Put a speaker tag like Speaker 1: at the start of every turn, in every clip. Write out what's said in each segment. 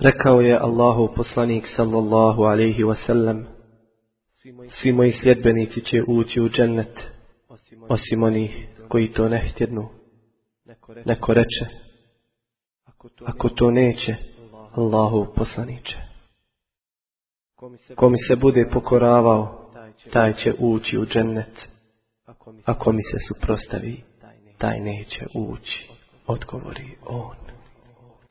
Speaker 1: Rekao je Allahu poslanik sallallahu alaihi wasallam Svi moji sljedbenici će ući u džennet Osim onih koji to ne htjednu. Neko reče Ako to neće Allahu poslaniće. Ko mi se bude pokoravao Taj će ući u džennet. Ako mi se suprostavi Taj neće ući Odgovori on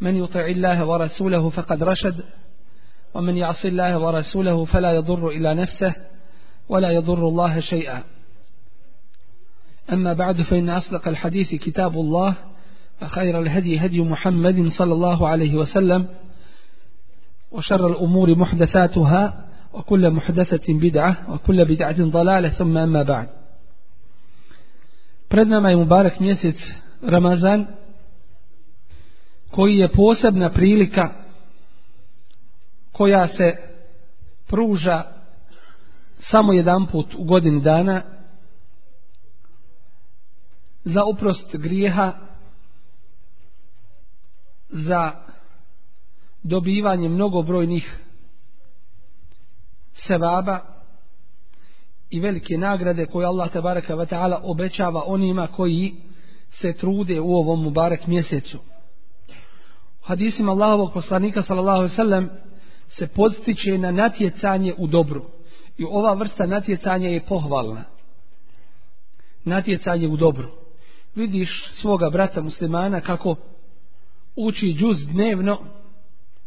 Speaker 2: من يطع الله ورسوله فقد رشد ومن يعص الله ورسوله فلا يضر إلى نفسه ولا يضر الله شيئا. أما بعد فإن أصدق الحديث كتاب الله فخير الهدي هدي محمد صلى الله عليه وسلم وشر الأمور محدثاتها وكل محدثة بدعة وكل بدعة ضلالة ثم أما بعد. Nama je Mubarak mjesec Ramazan koji je posebna prilika koja se pruža samo jedan put u godini dana za oprost grijeha za dobivanje mnogobrojnih sevaba i velike nagrade koje Allah tabaraka wa ta'ala obećava onima koji se trude u ovom Mubarak mjesecu hadisima Allahovog poslanika sallallahu alejhi ve sellem se podstiče na natjecanje u dobru. I ova vrsta natjecanja je pohvalna. Natjecanje u dobru. Vidiš svoga brata muslimana kako uči džuz dnevno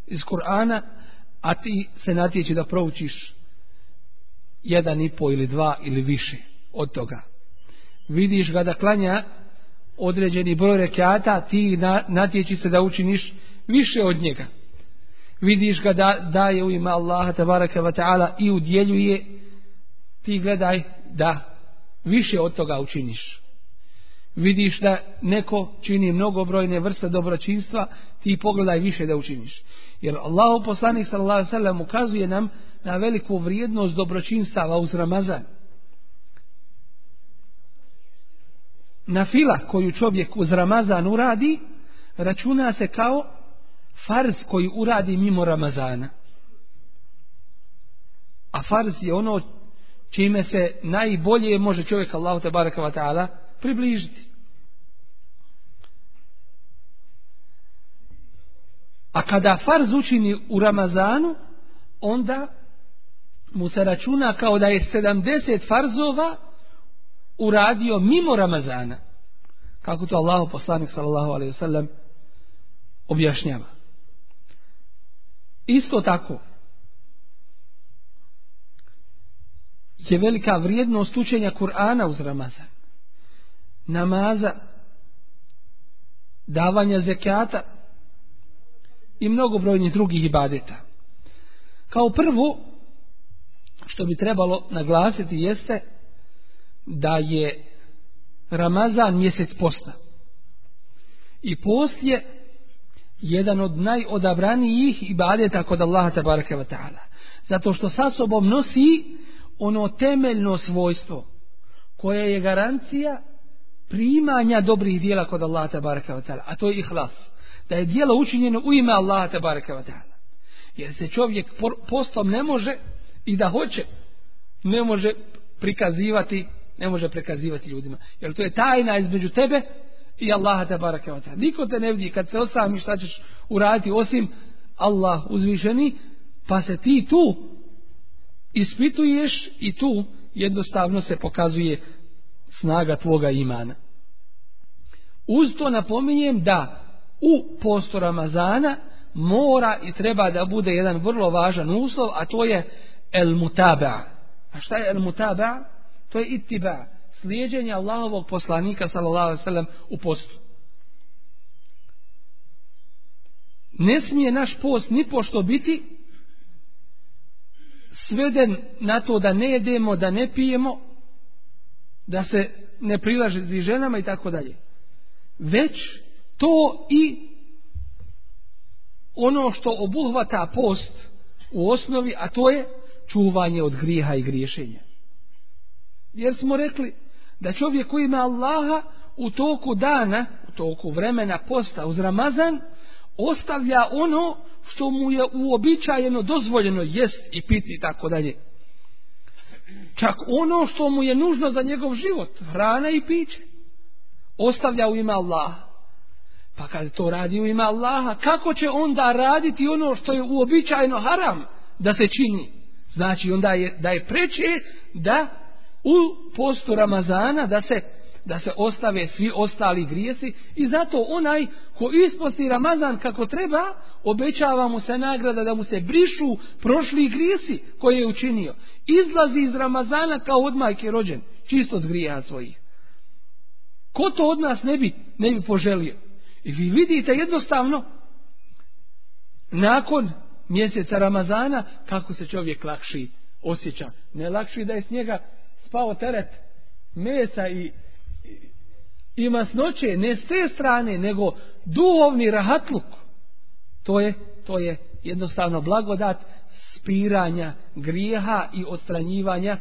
Speaker 2: iz Kur'ana, a ti se natječi da proučiš jedan i po ili dva ili više od toga. Vidiš ga da klanja određeni broj rekata, ti natječi se da učiniš više od njega. Vidiš ga da daje u ime Allaha tabaraka wa ta'ala i udjeljuje, ti gledaj da više od toga učiniš. Vidiš da neko čini mnogobrojne vrste dobročinstva, ti pogledaj više da učiniš. Jer Allahu poslanik sallallahu alejhi ukazuje nam na veliku vrijednost dobročinstava uz Ramazan. Na fila koju čovjek uz Ramazan uradi, računa se kao farz koji uradi mimo Ramazana. A farz je ono čime se najbolje može čovjek Allahu te baraka ta'ala približiti. A kada farz učini u Ramazanu, onda mu se računa kao da je 70 farzova uradio mimo Ramazana. Kako to Allahu poslanik sallallahu alaihi wa sallam objašnjava. Isto tako je velika vrijednost učenja Kur'ana uz Ramazan. Namaza, davanja zekata i mnogobrojnih drugih ibadeta. Kao prvo, što bi trebalo naglasiti jeste da je Ramazan mjesec posta. I post je jedan od najodabranijih ibadeta kod Allaha tabaraka wa ta'ala. Zato što sa sobom nosi ono temeljno svojstvo koje je garancija primanja dobrih dijela kod Allaha tabaraka wa ta'ala. A to je ihlas. Da je dijelo učinjeno u ime Allaha tabaraka wa ta'ala. Jer se čovjek postom ne može i da hoće ne može prikazivati ne može prikazivati ljudima. Jer to je tajna između tebe i Allaha te barake wa Niko te ne vidi kad se osami šta ćeš uraditi osim Allah uzvišeni, pa se ti tu ispituješ i tu jednostavno se pokazuje snaga tvoga imana. Uz to napominjem da u postu Ramazana mora i treba da bude jedan vrlo važan uslov, a to je el mutaba. A šta je el mutaba? To je itiba slijedjenja Allahovog poslanika sallallahu alejhi ve sellem u postu. Ne smije naš post ni pošto biti sveden na to da ne jedemo, da ne pijemo, da se ne prilaže z ženama i tako dalje. Već to i ono što obuhvata post u osnovi, a to je čuvanje od grijeha i griješenja. Jer smo rekli da čovjek koji ima Allaha u toku dana, u toku vremena posta uz Ramazan, ostavlja ono što mu je uobičajeno dozvoljeno jest i piti i tako dalje. Čak ono što mu je nužno za njegov život, hrana i piće, ostavlja u ime Allaha. Pa kad to radi u ime Allaha, kako će onda raditi ono što je uobičajeno haram da se čini? Znači onda je, da je preče da u postu Ramazana da se da se ostave svi ostali grijesi i zato onaj ko isposti Ramazan kako treba, obećava mu se nagrada da mu se brišu prošli grijesi koje je učinio. Izlazi iz Ramazana kao od majke rođen, čisto od grija svojih. Ko to od nas ne bi, ne bi poželio? I vi vidite jednostavno, nakon mjeseca Ramazana, kako se čovjek lakši osjeća. Ne lakši da je s njega spao teret mesa i, i masnoće, ne s te strane, nego duhovni rahatluk. To je, to je jednostavno blagodat spiranja grijeha i ostranjivanja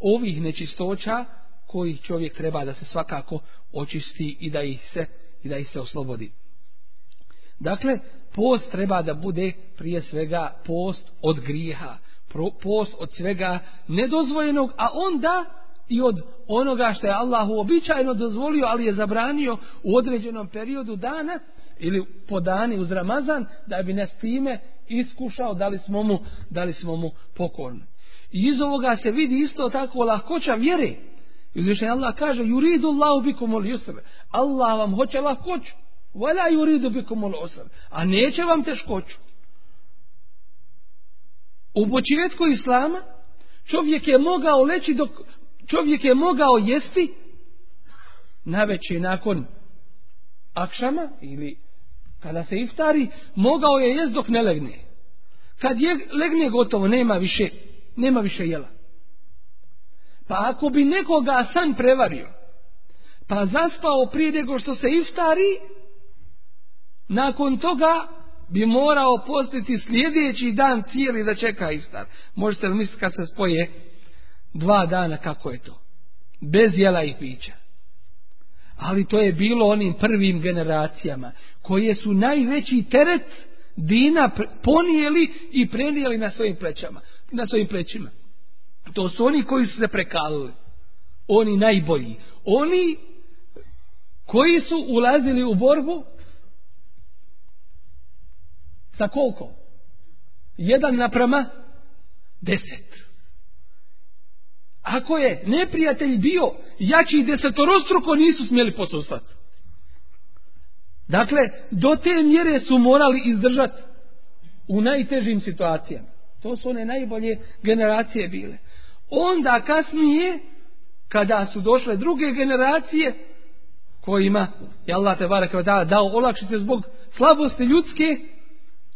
Speaker 2: ovih nečistoća kojih čovjek treba da se svakako očisti i da ih se, i da ih se oslobodi. Dakle, post treba da bude prije svega post od grijeha, post od svega nedozvojenog, a onda i od onoga što je Allah uobičajeno dozvolio, ali je zabranio u određenom periodu dana ili po dani uz Ramazan, da bi nas time iskušao da li smo mu, da li smo mu pokorni. I iz ovoga se vidi isto tako lahkoća vjere. I uzvišen Allah kaže, yuridu Allahu bikum ul yusr. Allah vam hoće lahkoću. Vala yuridu bikum ul usr. A neće vam teškoću. U početku Islama čovjek je mogao leći dok čovjek je mogao jesti na veće nakon akšama ili kada se iftari, mogao je jest dok ne legne. Kad je, legne gotovo, nema više, nema više jela. Pa ako bi nekoga san prevario, pa zaspao prije nego što se iftari, nakon toga bi morao postiti sljedeći dan cijeli da čeka iftar. Možete li misliti kad se spoje dva dana kako je to? Bez jela i pića. Ali to je bilo onim prvim generacijama koje su najveći teret dina ponijeli i prenijeli na svojim plećama, na svojim plećima. To su oni koji su se prekalili. Oni najbolji. Oni koji su ulazili u borbu sa koliko? Jedan naprama deset. Ako je neprijatelj bio jači desetorostruko nisu smjeli posustati. Dakle, do te mjere su morali izdržati u najtežim situacijama. To su one najbolje generacije bile. Onda kasnije, kada su došle druge generacije, kojima je Allah te barek dao olakšice zbog slabosti ljudske,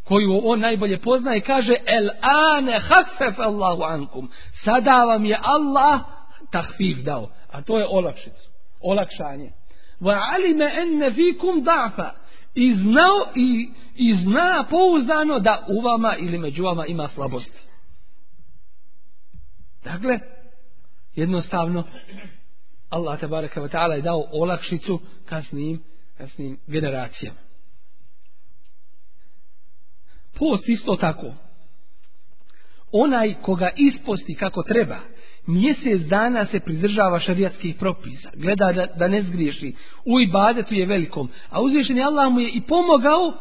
Speaker 2: koju on najbolje poznaje, kaže El ane hafef Allahu ankum. Sada vam je Allah tahfif dao. A to je olakšicu. Olakšanje. Wa alime enne fikum da'fa. I znao i, i zna pouzdano da u vama ili među vama ima slabosti. Dakle, jednostavno, Allah tabaraka wa ta'ala je dao olakšicu kasnim, kasnim generacijama. Post isto tako. Onaj koga isposti kako treba, mjesec dana se pridržava šarijatskih propisa, gleda da, da ne zgriješi, u ibadetu je velikom, a uzvišeni Allah mu je i pomogao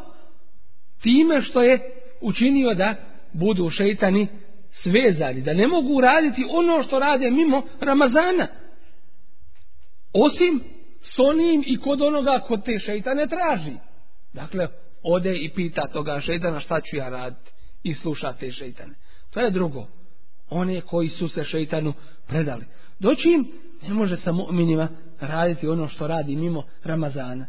Speaker 2: time što je učinio da budu šeitani svezani, da ne mogu raditi ono što rade mimo Ramazana. Osim s onim i kod onoga kod te šeitane traži. Dakle, ode i pita toga šeitana šta ću ja raditi i sluša te šeitane. To je drugo. One koji su se šeitanu predali. Doći im ne može sa mu'minima raditi ono što radi mimo Ramazana.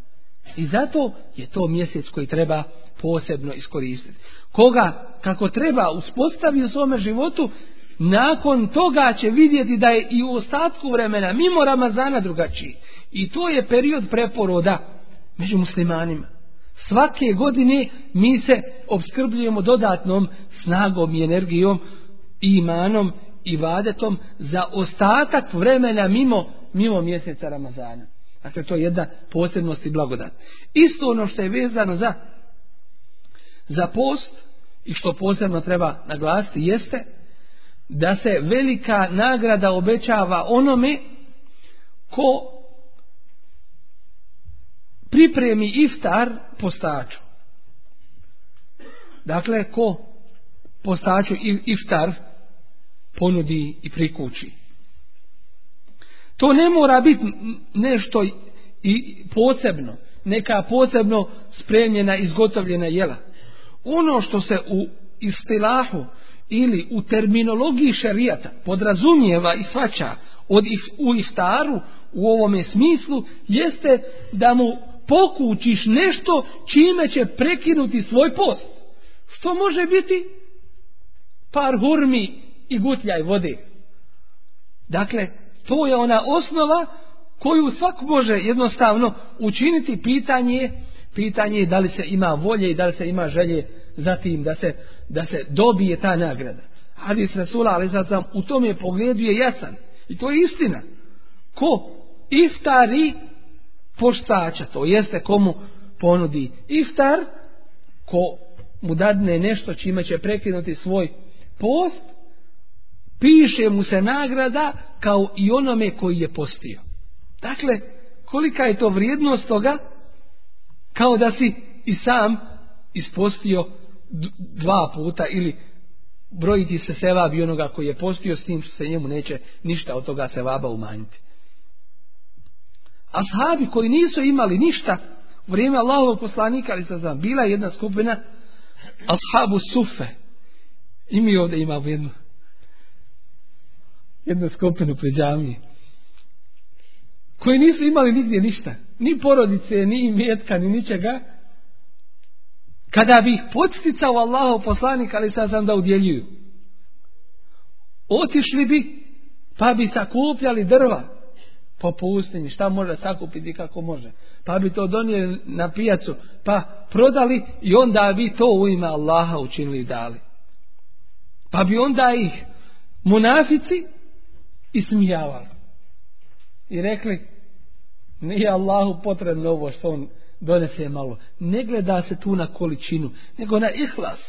Speaker 2: I zato je to mjesec koji treba posebno iskoristiti. Koga kako treba uspostavi u svome životu nakon toga će vidjeti da je i u ostatku vremena mimo Ramazana drugačiji. I to je period preporoda među muslimanima. Svake godine mi se obskrbljujemo dodatnom snagom i energijom i imanom i vadetom za ostatak vremena mimo, mimo mjeseca Ramazana. Dakle, to je jedna posebnost i blagodat. Isto ono što je vezano za, za post i što posebno treba naglasiti jeste da se velika nagrada obećava onome ko pripremi iftar postaču. Dakle, ko postaču iftar ponudi i prikući. To ne mora biti nešto i posebno, neka posebno spremljena, izgotovljena jela. Ono što se u istilahu ili u terminologiji šerijata podrazumijeva i svača od u iftaru u ovome smislu jeste da mu pokučiš nešto čime će prekinuti svoj post. Što može biti? Par hurmi i gutljaj vode. Dakle, to je ona osnova koju svak može jednostavno učiniti pitanje pitanje je da li se ima volje i da li se ima želje za tim da se, da se dobije ta nagrada. Hadis Rasula, ali sad sam u tome pogledu je jasan. I to je istina. Ko iftari poštača, to jeste komu ponudi iftar, ko mu dadne nešto čime će prekinuti svoj post, piše mu se nagrada kao i onome koji je postio. Dakle, kolika je to vrijednost toga, kao da si i sam ispostio dva puta ili brojiti se sevabi onoga koji je postio s tim što se njemu neće ništa od toga sevaba umanjiti. Ashabi koji nisu imali ništa u vrijeme Allahovog poslanika, ali sad znam, bila je jedna skupina ashabu sufe. I mi ovdje imamo jednu jednu skupinu pred džamije koji nisu imali nigdje ništa ni porodice, ni imetka, ni ničega. Kada bi ih podsticao Allahov poslanik ali sad sam da udjeljuju. Otišli bi pa bi sakupljali drva po pustinji, šta može sakupiti kako može. Pa bi to donijeli na pijacu, pa prodali i onda bi to u ime Allaha učinili i dali. Pa bi onda ih munafici ismijavali. I rekli, nije Allahu potrebno ovo što on donese malo. Ne gleda se tu na količinu, nego na ihlas.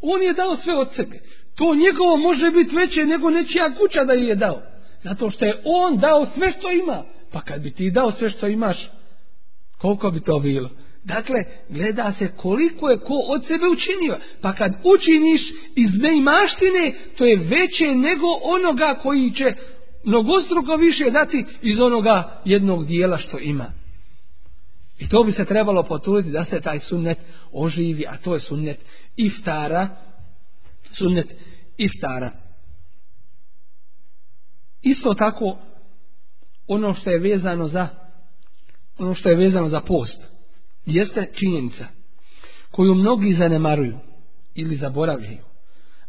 Speaker 2: On je dao sve od sebe. To njegovo može biti veće nego nečija kuća da je dao. Zato što je on dao sve što ima. Pa kad bi ti dao sve što imaš, koliko bi to bilo? Dakle, gleda se koliko je ko od sebe učinio. Pa kad učiniš iz neimaštine, to je veće nego onoga koji će mnogostruko više dati iz onoga jednog dijela što ima. I to bi se trebalo potruditi da se taj sunnet oživi, a to je sunnet iftara, sunnet iftara. Isto tako ono što je vezano za ono što je vezano za post jeste činjenica koju mnogi zanemaruju ili zaboravljaju.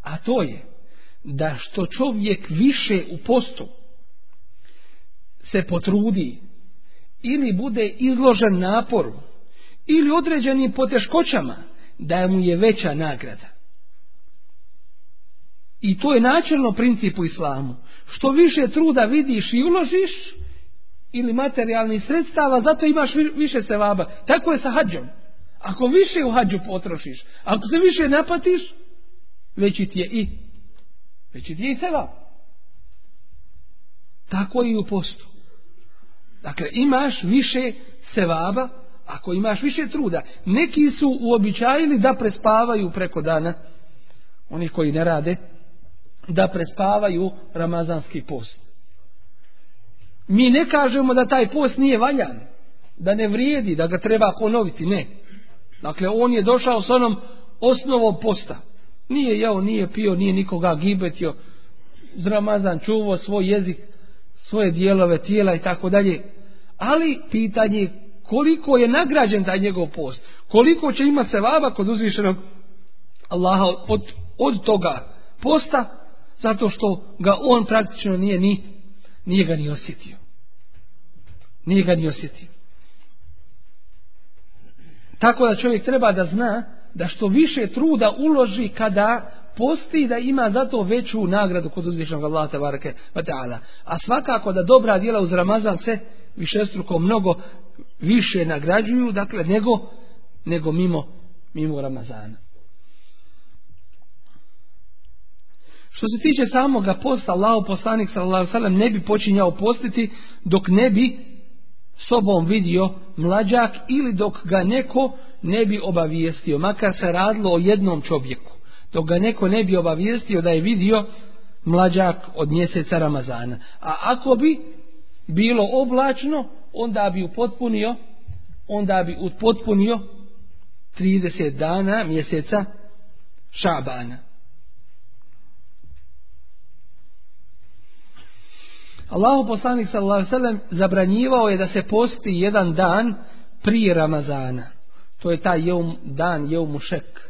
Speaker 2: A to je da što čovjek više u postu se potrudi ili bude izložen naporu ili određenim poteškoćama da mu je veća nagrada. I to je načelno princip u islamu. Što više truda vidiš i uložiš, ili materijalnih sredstava, zato imaš više sevaba. Tako je sa hađom. Ako više u hađu potrošiš, ako se više napatiš, veći ti je i veći ti je i sevab. Tako i u postu. Dakle, imaš više sevaba, ako imaš više truda. Neki su uobičajili da prespavaju preko dana, oni koji ne rade, da prespavaju ramazanski post. Mi ne kažemo da taj post nije valjan, da ne vrijedi, da ga treba ponoviti, ne. Dakle, on je došao s onom osnovom posta. Nije jeo, nije pio, nije nikoga gibetio, z Ramazan čuvo svoj jezik, svoje dijelove tijela i tako dalje. Ali pitanje koliko je nagrađen taj njegov post, koliko će imati se vaba kod uzvišenog Allaha od, od toga posta, zato što ga on praktično nije ni, nije ga ni osjetio. Nije ga ni osjetio. Tako da čovjek treba da zna da što više truda uloži kada posti da ima zato veću nagradu kod uzvišnog Allaha tabaraka. A svakako da dobra djela uz Ramazan se višestruko mnogo više nagrađuju, dakle, nego, nego mimo, mimo Ramazana. Što se tiče samoga posta, Allahu poslanik sallallahu ne bi počinjao postiti dok ne bi sobom vidio mlađak ili dok ga neko ne bi obavijestio, makar se radilo o jednom čovjeku, dok ga neko ne bi obavijestio da je vidio mlađak od mjeseca Ramazana. A ako bi bilo oblačno, onda bi upotpunio, onda bi upotpunio 30 dana mjeseca Šabana. Allahu poslanik sallallahu alejhi zabranjivao je da se posti jedan dan prije Ramazana. To je taj jeum, dan jeumušek.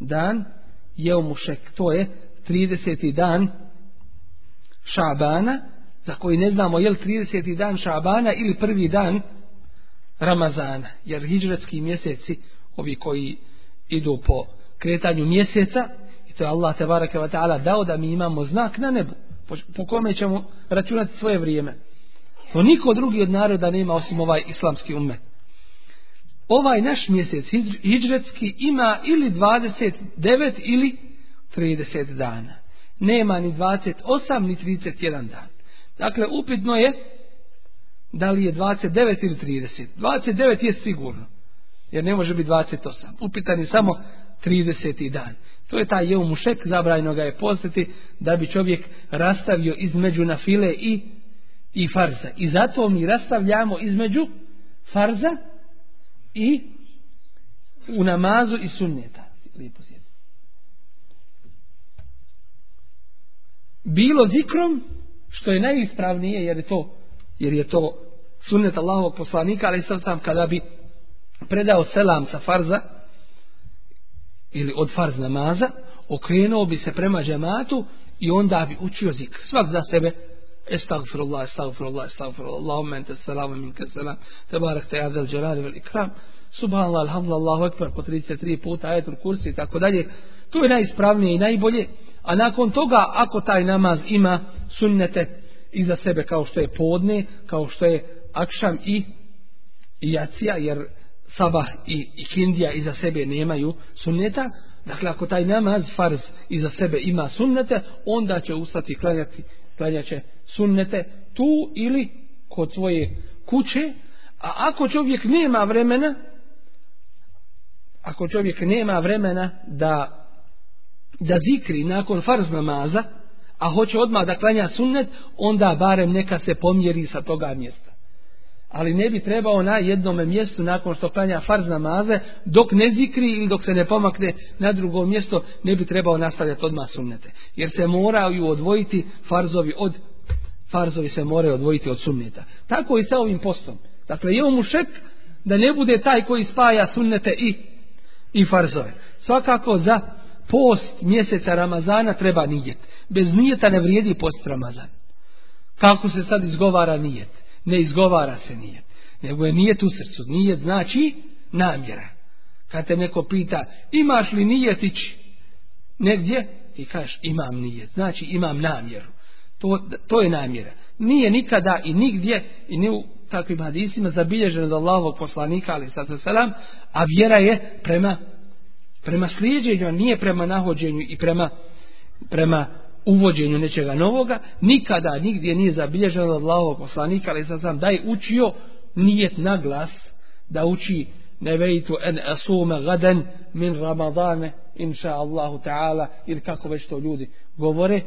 Speaker 2: Dan jeumušek. To je 30. dan Šabana, za koji ne znamo je li 30. dan Šabana ili prvi dan Ramazana. Jer hijđretski mjeseci, ovi koji idu po kretanju mjeseca, i to je Allah te ta'ala dao da mi imamo znak na nebu po, kome ćemo računati svoje vrijeme. To niko drugi od naroda nema osim ovaj islamski umet. Ovaj naš mjesec hijđretski ima ili 29 ili 30 dana. Nema ni 28 ni 31 dan. Dakle, upitno je da li je 29 ili 30. 29 je sigurno. Jer ne može biti 28. Upitan je samo 30. dan. To je taj jeumušek, zabrajno ga je postati da bi čovjek rastavio između nafile i, i farza. I zato mi rastavljamo između farza i u namazu i sunneta. Lijepo Bilo zikrom, što je najispravnije, jer je to, jer je to sunnet Allahovog poslanika, ali sam sam kada bi predao selam sa farza, ili od farz namaza, okrenuo bi se prema džematu i onda bi učio zikr. Svak za sebe, estagfirullah, estagfirullah, estagfirullah, Allahumma ente salamu minke salam, tebarak te adel dželali vel ikram, subhanallah, alhamdulillah, ekber, po 33 puta, ajetul kursi i tako dalje. To je najispravnije i najbolje. A nakon toga, ako taj namaz ima sunnete iza sebe kao što je podne, kao što je akšam i jacija, jer sabah i, i kindija iza sebe nemaju sunneta, dakle ako taj namaz farz iza sebe ima sunnete, onda će ustati klanjati, klanjaće sunnete tu ili kod svoje kuće, a ako čovjek nema vremena, ako čovjek nema vremena da da zikri nakon farz namaza, a hoće odmah da klanja sunnet, onda barem neka se pomjeri sa toga mjesta ali ne bi trebao na jednome mjestu nakon što klanja farz namaze, dok ne zikri ili dok se ne pomakne na drugo mjesto, ne bi trebao nastavljati odmah sunnete. Jer se moraju odvojiti farzovi od farzovi se moraju odvojiti od sunneta. Tako i sa ovim postom. Dakle, je mu šek da ne bude taj koji spaja sunnete i, i farzove. Svakako za post mjeseca Ramazana treba nijet. Bez nijeta ne vrijedi post Ramazan. Kako se sad izgovara nijet? Ne izgovara se nijet, nego je nijet u srcu. Nijet znači namjera. Kad te neko pita, imaš li nijetić negdje, ti kažeš imam nijet, znači imam namjeru. To, to je namjera. Nije nikada i nigdje i ni u takvim hadisima zabilježeno za Allahovog poslanika, ali sada selam, a vjera je prema prema slijedženju, a nije prema nahođenju i prema, prema uvođenju nečega novoga, nikada nigdje nije zabilježeno od Allahovog poslanika, ali sam sam da je učio nijet na glas, da uči nevejtu en asume gaden min ramadane, inša Allahu ta'ala, ili kako već to ljudi govore,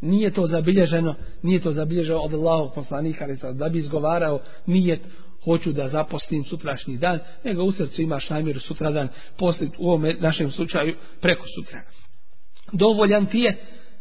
Speaker 2: nije to zabilježeno, nije to zabilježeno od Allahovog poslanika, ali da bi izgovarao nijet hoću da zapostim sutrašnji dan, nego u srcu imaš namjeru sutradan postiti u ovom našem slučaju preko sutra dovoljan ti je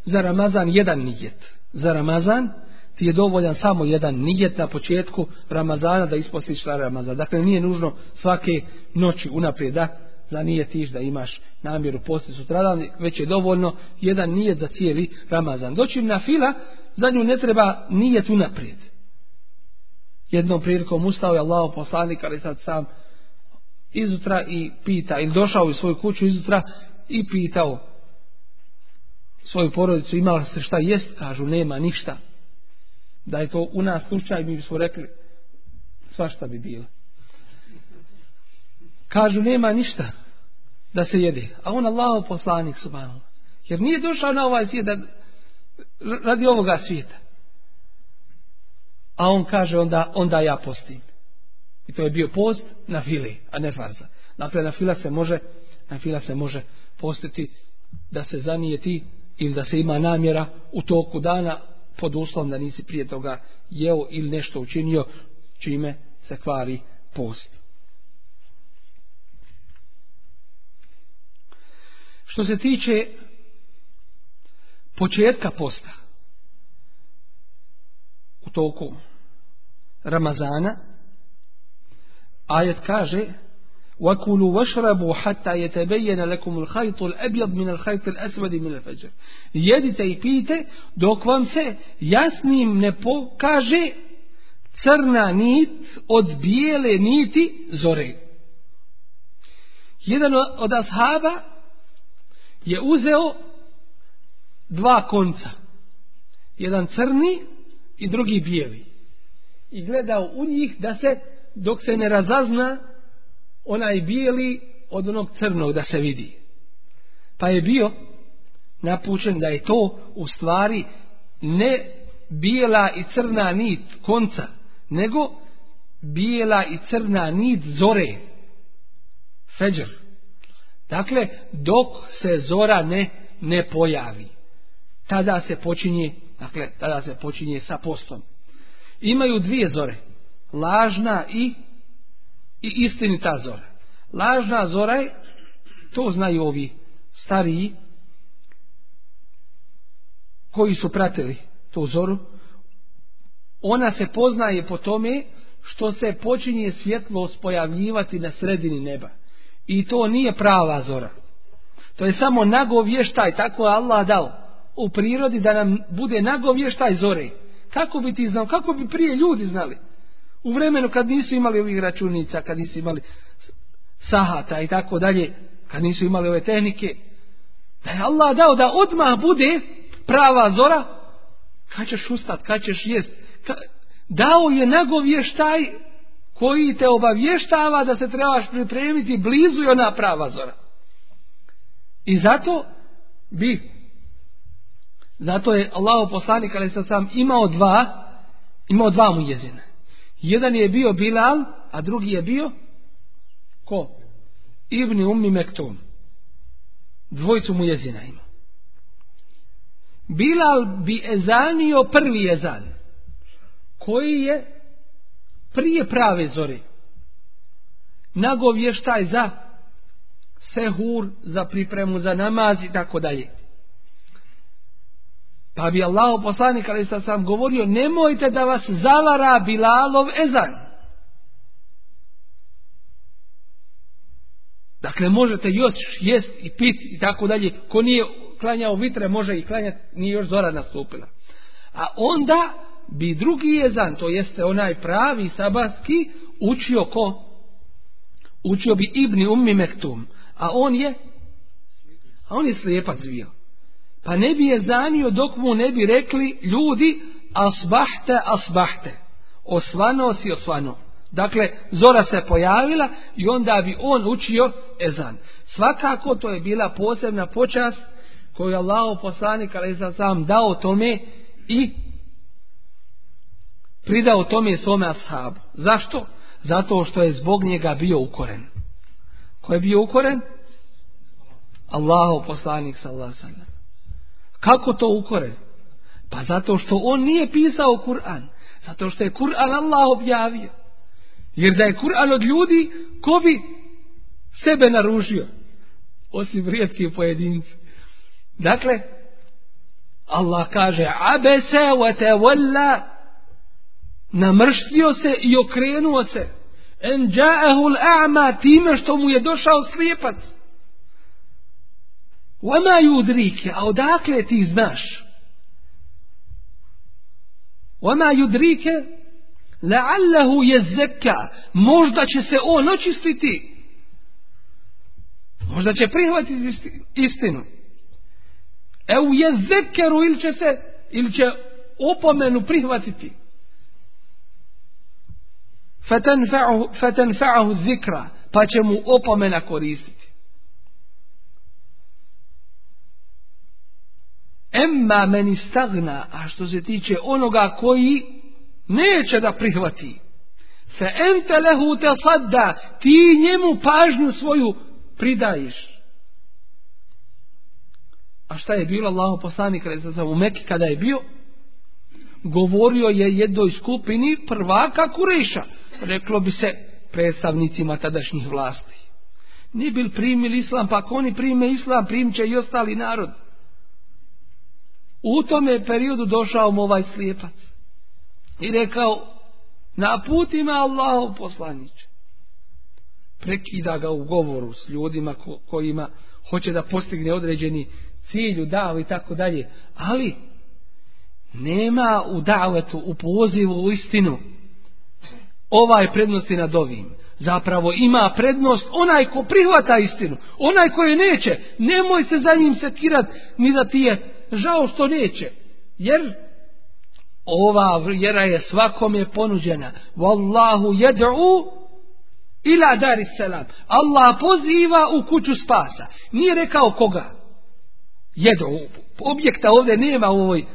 Speaker 2: za Ramazan jedan nijet. Za Ramazan ti je dovoljan samo jedan nijet na početku Ramazana da ispostiš na Ramazan. Dakle, nije nužno svake noći unaprijed da zanijetiš da imaš namjeru posti sutradan, već je dovoljno jedan nijet za cijeli Ramazan. Doći na fila, za nju ne treba nijet unaprijed. Jednom prilikom ustao je Allah poslanik, ali sad sam izutra i pita, ili došao u svoju kuću izutra i pitao svoju porodicu, imala se šta jest, kažu, nema ništa. Da je to u nas slučaj, mi bismo rekli, svašta bi bilo. Kažu, nema ništa da se jede. A on Allahov poslanik, subhanallah. Jer nije došao na ovaj svijet radi ovoga svijeta. A on kaže, onda, onda ja postim. I to je bio post na fili, a ne farza. Dakle, na fila se može, na fila se može postiti da se zanijeti ili da se ima namjera u toku dana pod uslovom da nisi prije toga jeo ili nešto učinio čime se kvari post. Što se tiče početka posta u toku Ramazana, ajet kaže وَكُلُوا وَشْرَبُوا حَتَّى يَتَبَيَّنَ لَكُمُ الْخَيْطُ الْأَبْيَضْ مِنَ الْخَيْطِ الْأَسْوَدِ مِنَ الْفَجْرِ Jedite i pijte dok vam se jasnim ne pokaže crna nit od bijele niti zore. Jedan od ashaba je uzeo dva konca. Jedan crni i drugi bijeli. I gledao u njih da se, dok se ne razazna, onaj bijeli od onog crnog da se vidi. Pa je bio napučen da je to u stvari ne bijela i crna nit konca, nego bijela i crna nit zore. Feđer. Dakle, dok se zora ne, ne pojavi, tada se počinje, dakle, tada se počinje sa postom. Imaju dvije zore, lažna i, i istinita zora. Lažna zora je, to znaju ovi stariji, koji su pratili tu zoru, ona se poznaje po tome što se počinje svjetlo pojavljivati na sredini neba. I to nije prava zora. To je samo nagovještaj, tako je Allah dao u prirodi da nam bude nagovještaj zore. Kako bi ti znao, kako bi prije ljudi znali? U vremenu kad nisu imali ovih računica, kad nisu imali sahata i tako dalje, kad nisu imali ove tehnike, da je Allah dao da odmah bude prava zora, kad ćeš ustat, kad ćeš jest. Dao je nagovještaj koji te obavještava da se trebaš pripremiti blizu i ona prava zora. I zato bi zato je Allah poslanik ali sam imao dva imao dva mu jezina. Jedan je bio Bilal, a drugi je bio ko? Ibni Ummi Mektum. Dvojicu mu jezina ima. Bilal bi ezanio prvi ezan. Koji je prije prave zore nagovještaj za sehur, za pripremu za namaz i tako dalje. Pa bi Allah poslanik ali sad sam govorio nemojte da vas zavara Bilalov ezan. Dakle, možete još jest i pit i tako dalje. Ko nije klanjao vitre, može i klanjati, nije još zora nastupila. A onda bi drugi jezan, to jeste onaj pravi sabatski, učio ko? Učio bi Ibni Ummi Mektum. A on je? A on je slijepac bio. Pa ne bi je zanio dok mu ne bi rekli ljudi asbahte, asbahte. Osvano si osvano. Dakle, zora se pojavila i onda bi on učio ezan. Svakako to je bila posebna počast koju je Allah poslanik, ali sam dao tome i pridao tome svome ashabu. Zašto? Zato što je zbog njega bio ukoren. Ko je bio ukoren? Allahu poslanik sallallahu alejhi Kako to ukoren? Pa zato što on nije pisao Kur'an. Zato što je Kur'an Allah objavio. Jer da je Kur'an od ljudi, ko bi sebe naružio? Osim rijetki pojedinci. Dakle, Allah kaže, abese wa tawalla namrštio se i okrenuo se En ja'ahu l'a'ma time što mu je došao slijepac. Wama yudrike, a odakle ti znaš? Wama yudrike, la'allahu jezeka, možda će se on očistiti. Možda će prihvatiti istinu. Evo jezekeru ili će se, ili će opomenu prihvatiti. Fatanfa'ahu zikra, pa će mu opomena koristiti. Emma meni stagna, a što se tiče onoga koji neće da prihvati. Fe ente lehu te sadda, ti njemu pažnju svoju pridajiš. A šta je bilo Allahu poslanik u Meki kada je bio? Govorio je jednoj skupini prvaka Kureša. Reklo bi se predstavnicima tadašnjih vlasti. Nije bil primili islam, pa ako oni prime islam, primit će i ostali narod. U tome periodu došao mu ovaj slijepac. I rekao, na putima Allahu poslaniće. Prekida ga u govoru s ljudima kojima hoće da postigne određeni cilju, davu i tako dalje. Ali nema u davetu, u pozivu u istinu ovaj prednosti nad ovim. Zapravo ima prednost onaj ko prihvata istinu. Onaj koji neće, nemoj se za njim sekirat ni da ti je žao što neće. Jer ova vjera je svakome ponuđena. Wallahu jed'u ila dari selam. Allah poziva u kuću spasa. Nije rekao koga jedu. Objekta ovdje nema u, ovoj,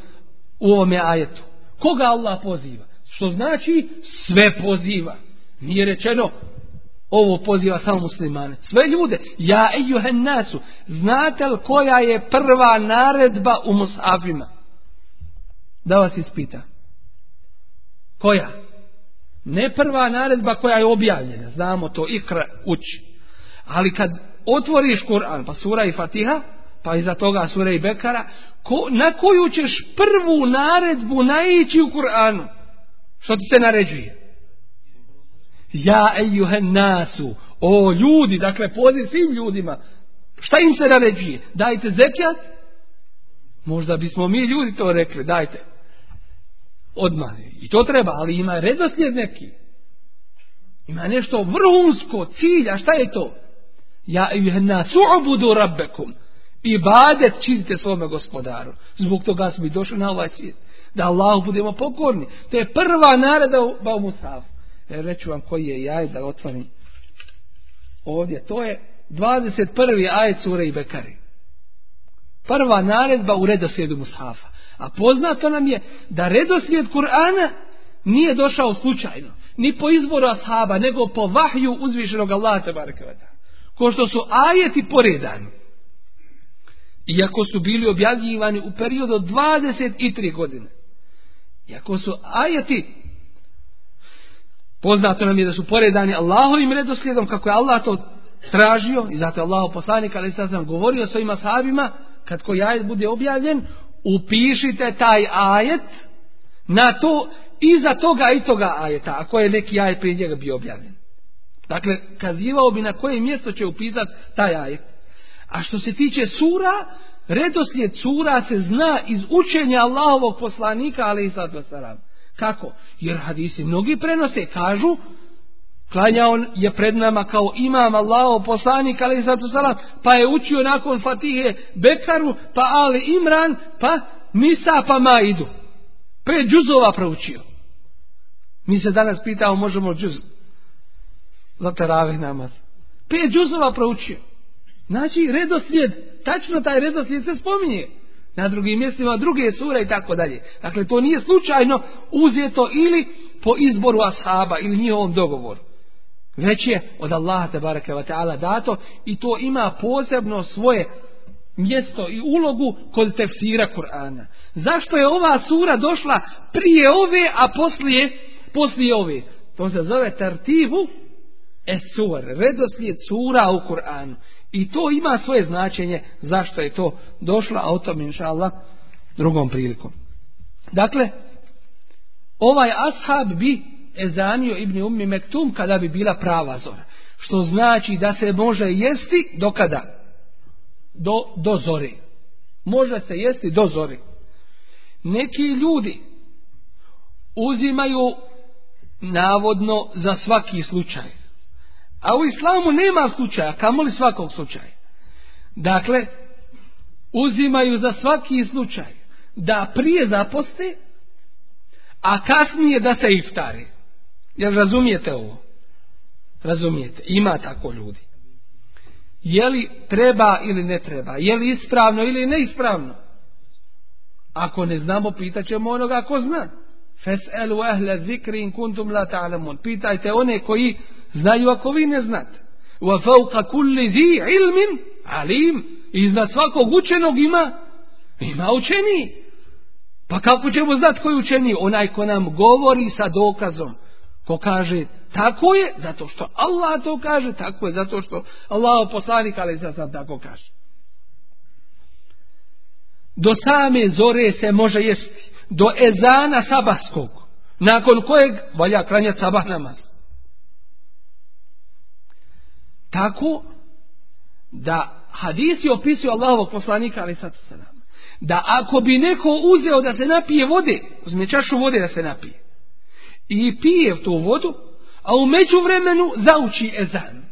Speaker 2: u ovome ajetu. Koga Allah poziva? Što znači sve poziva. Nije rečeno ovo poziva samo muslimane. Sve ljude. Ja ejuhen nasu. Znate li koja je prva naredba u musafima? Da vas ispita. Koja? Ne prva naredba koja je objavljena. Znamo to. Ikra uči. Ali kad otvoriš Kur'an, pa sura i Fatiha, pa iza toga sure i Bekara, ko, na koju ćeš prvu naredbu naići u Kur'anu? Što ti se naređuje? Ja ejuhen nasu, o ljudi, dakle poziv svim ljudima, šta im se naređuje? Dajte zekijat? Možda bismo mi ljudi to rekli, dajte. Odmah, i to treba, ali ima redoslijed neki. Ima nešto vrhunsko, cilja, šta je to? Ja ejuhen nasu, obudu rabbekum i badet činite svome gospodaru. Zbog toga smo i došli na ovaj svijet. Da Allahu budemo pokorni. To je prva nareda u Baumusafu. E, reću vam koji je jaj da otvorim. Ovdje. To je 21. ajet sure i Bekari. Prva naredba u redoslijedu Mushafa. A poznato nam je da redoslijed Kur'ana nije došao slučajno. Ni po izboru ashaba, nego po vahju uzvišenog Allaha tabarakavata. Ko što su ajeti poredani iako su bili objavljivani u periodu od 23 godine. Iako su ajeti poznato nam je da su poredani Allahovim redoslijedom kako je Allah to tražio i zato je Allah poslanik ali sad sam govorio svojim sahabima kad koji ajet bude objavljen upišite taj ajet na to iza toga i toga ajeta ako je neki ajet prije njega bio objavljen. Dakle, kazivao bi na koje mjesto će upisati taj ajet. A što se tiče sura, redoslijed sura se zna iz učenja Allahovog poslanika, ali i sad Kako? Jer hadisi mnogi prenose, kažu, klanja on je pred nama kao imam Allahov poslanik, ali i sad pa je učio nakon Fatihe Bekaru, pa Ali Imran, pa Nisa, pa Maidu. Pet džuzova proučio. Mi se danas pitamo, možemo džuz za teravih namaz. Pet džuzova proučio. Znači, redoslijed, tačno taj redoslijed se spominje. Na drugim mjestima druge sure i tako dalje. Dakle, to nije slučajno uzeto ili po izboru ashaba ili njihovom dogovoru. Već je od Allaha te barake wa ta'ala dato i to ima posebno svoje mjesto i ulogu kod tefsira Kur'ana. Zašto je ova sura došla prije ove, a poslije, poslije ove? To se zove tartivu esur, redoslijed sura u Kur'anu. I to ima svoje značenje zašto je to došlo, a o tom inša Allah drugom prilikom. Dakle, ovaj ashab bi ezanio Ibni Ummi Mektum kada bi bila prava zora. Što znači da se može jesti do kada? Do, do zore. Može se jesti do zore. Neki ljudi uzimaju navodno za svaki slučaj. A u islamu nema slučaja, kamoli svakog slučaja. Dakle, uzimaju za svaki slučaj da prije zaposte, a kasnije da se iftari. Jel razumijete ovo? Razumijete? Ima tako ljudi. Je li treba ili ne treba? Je li ispravno ili neispravno? Ako ne znamo, pitaćemo onoga ko zna. Fes'elu ehle zikri kuntum la ta'lamun. Pitajte one koji znaju ako vi ne znate. Wa fawqa kulli zi ilmin alim. Iznad svakog učenog ima ima učeniji. Pa kako ćemo znati koji učeni? Onaj ko nam govori sa dokazom. Ko kaže tako je, zato što Allah to kaže, tako je, zato što Allah poslanik, ali za sad tako kaže. Do same zore se može jesti. Do ezana sabahskog. Nakon kojeg valja klanjati sabah namaz. Tako da hadisi opisuju Allahovog poslanika, ali sad se nam da ako bi neko uzeo da se napije vode, uzme čašu vode da se napije, i pije tu vodu, a u međuvremenu zauči ezan,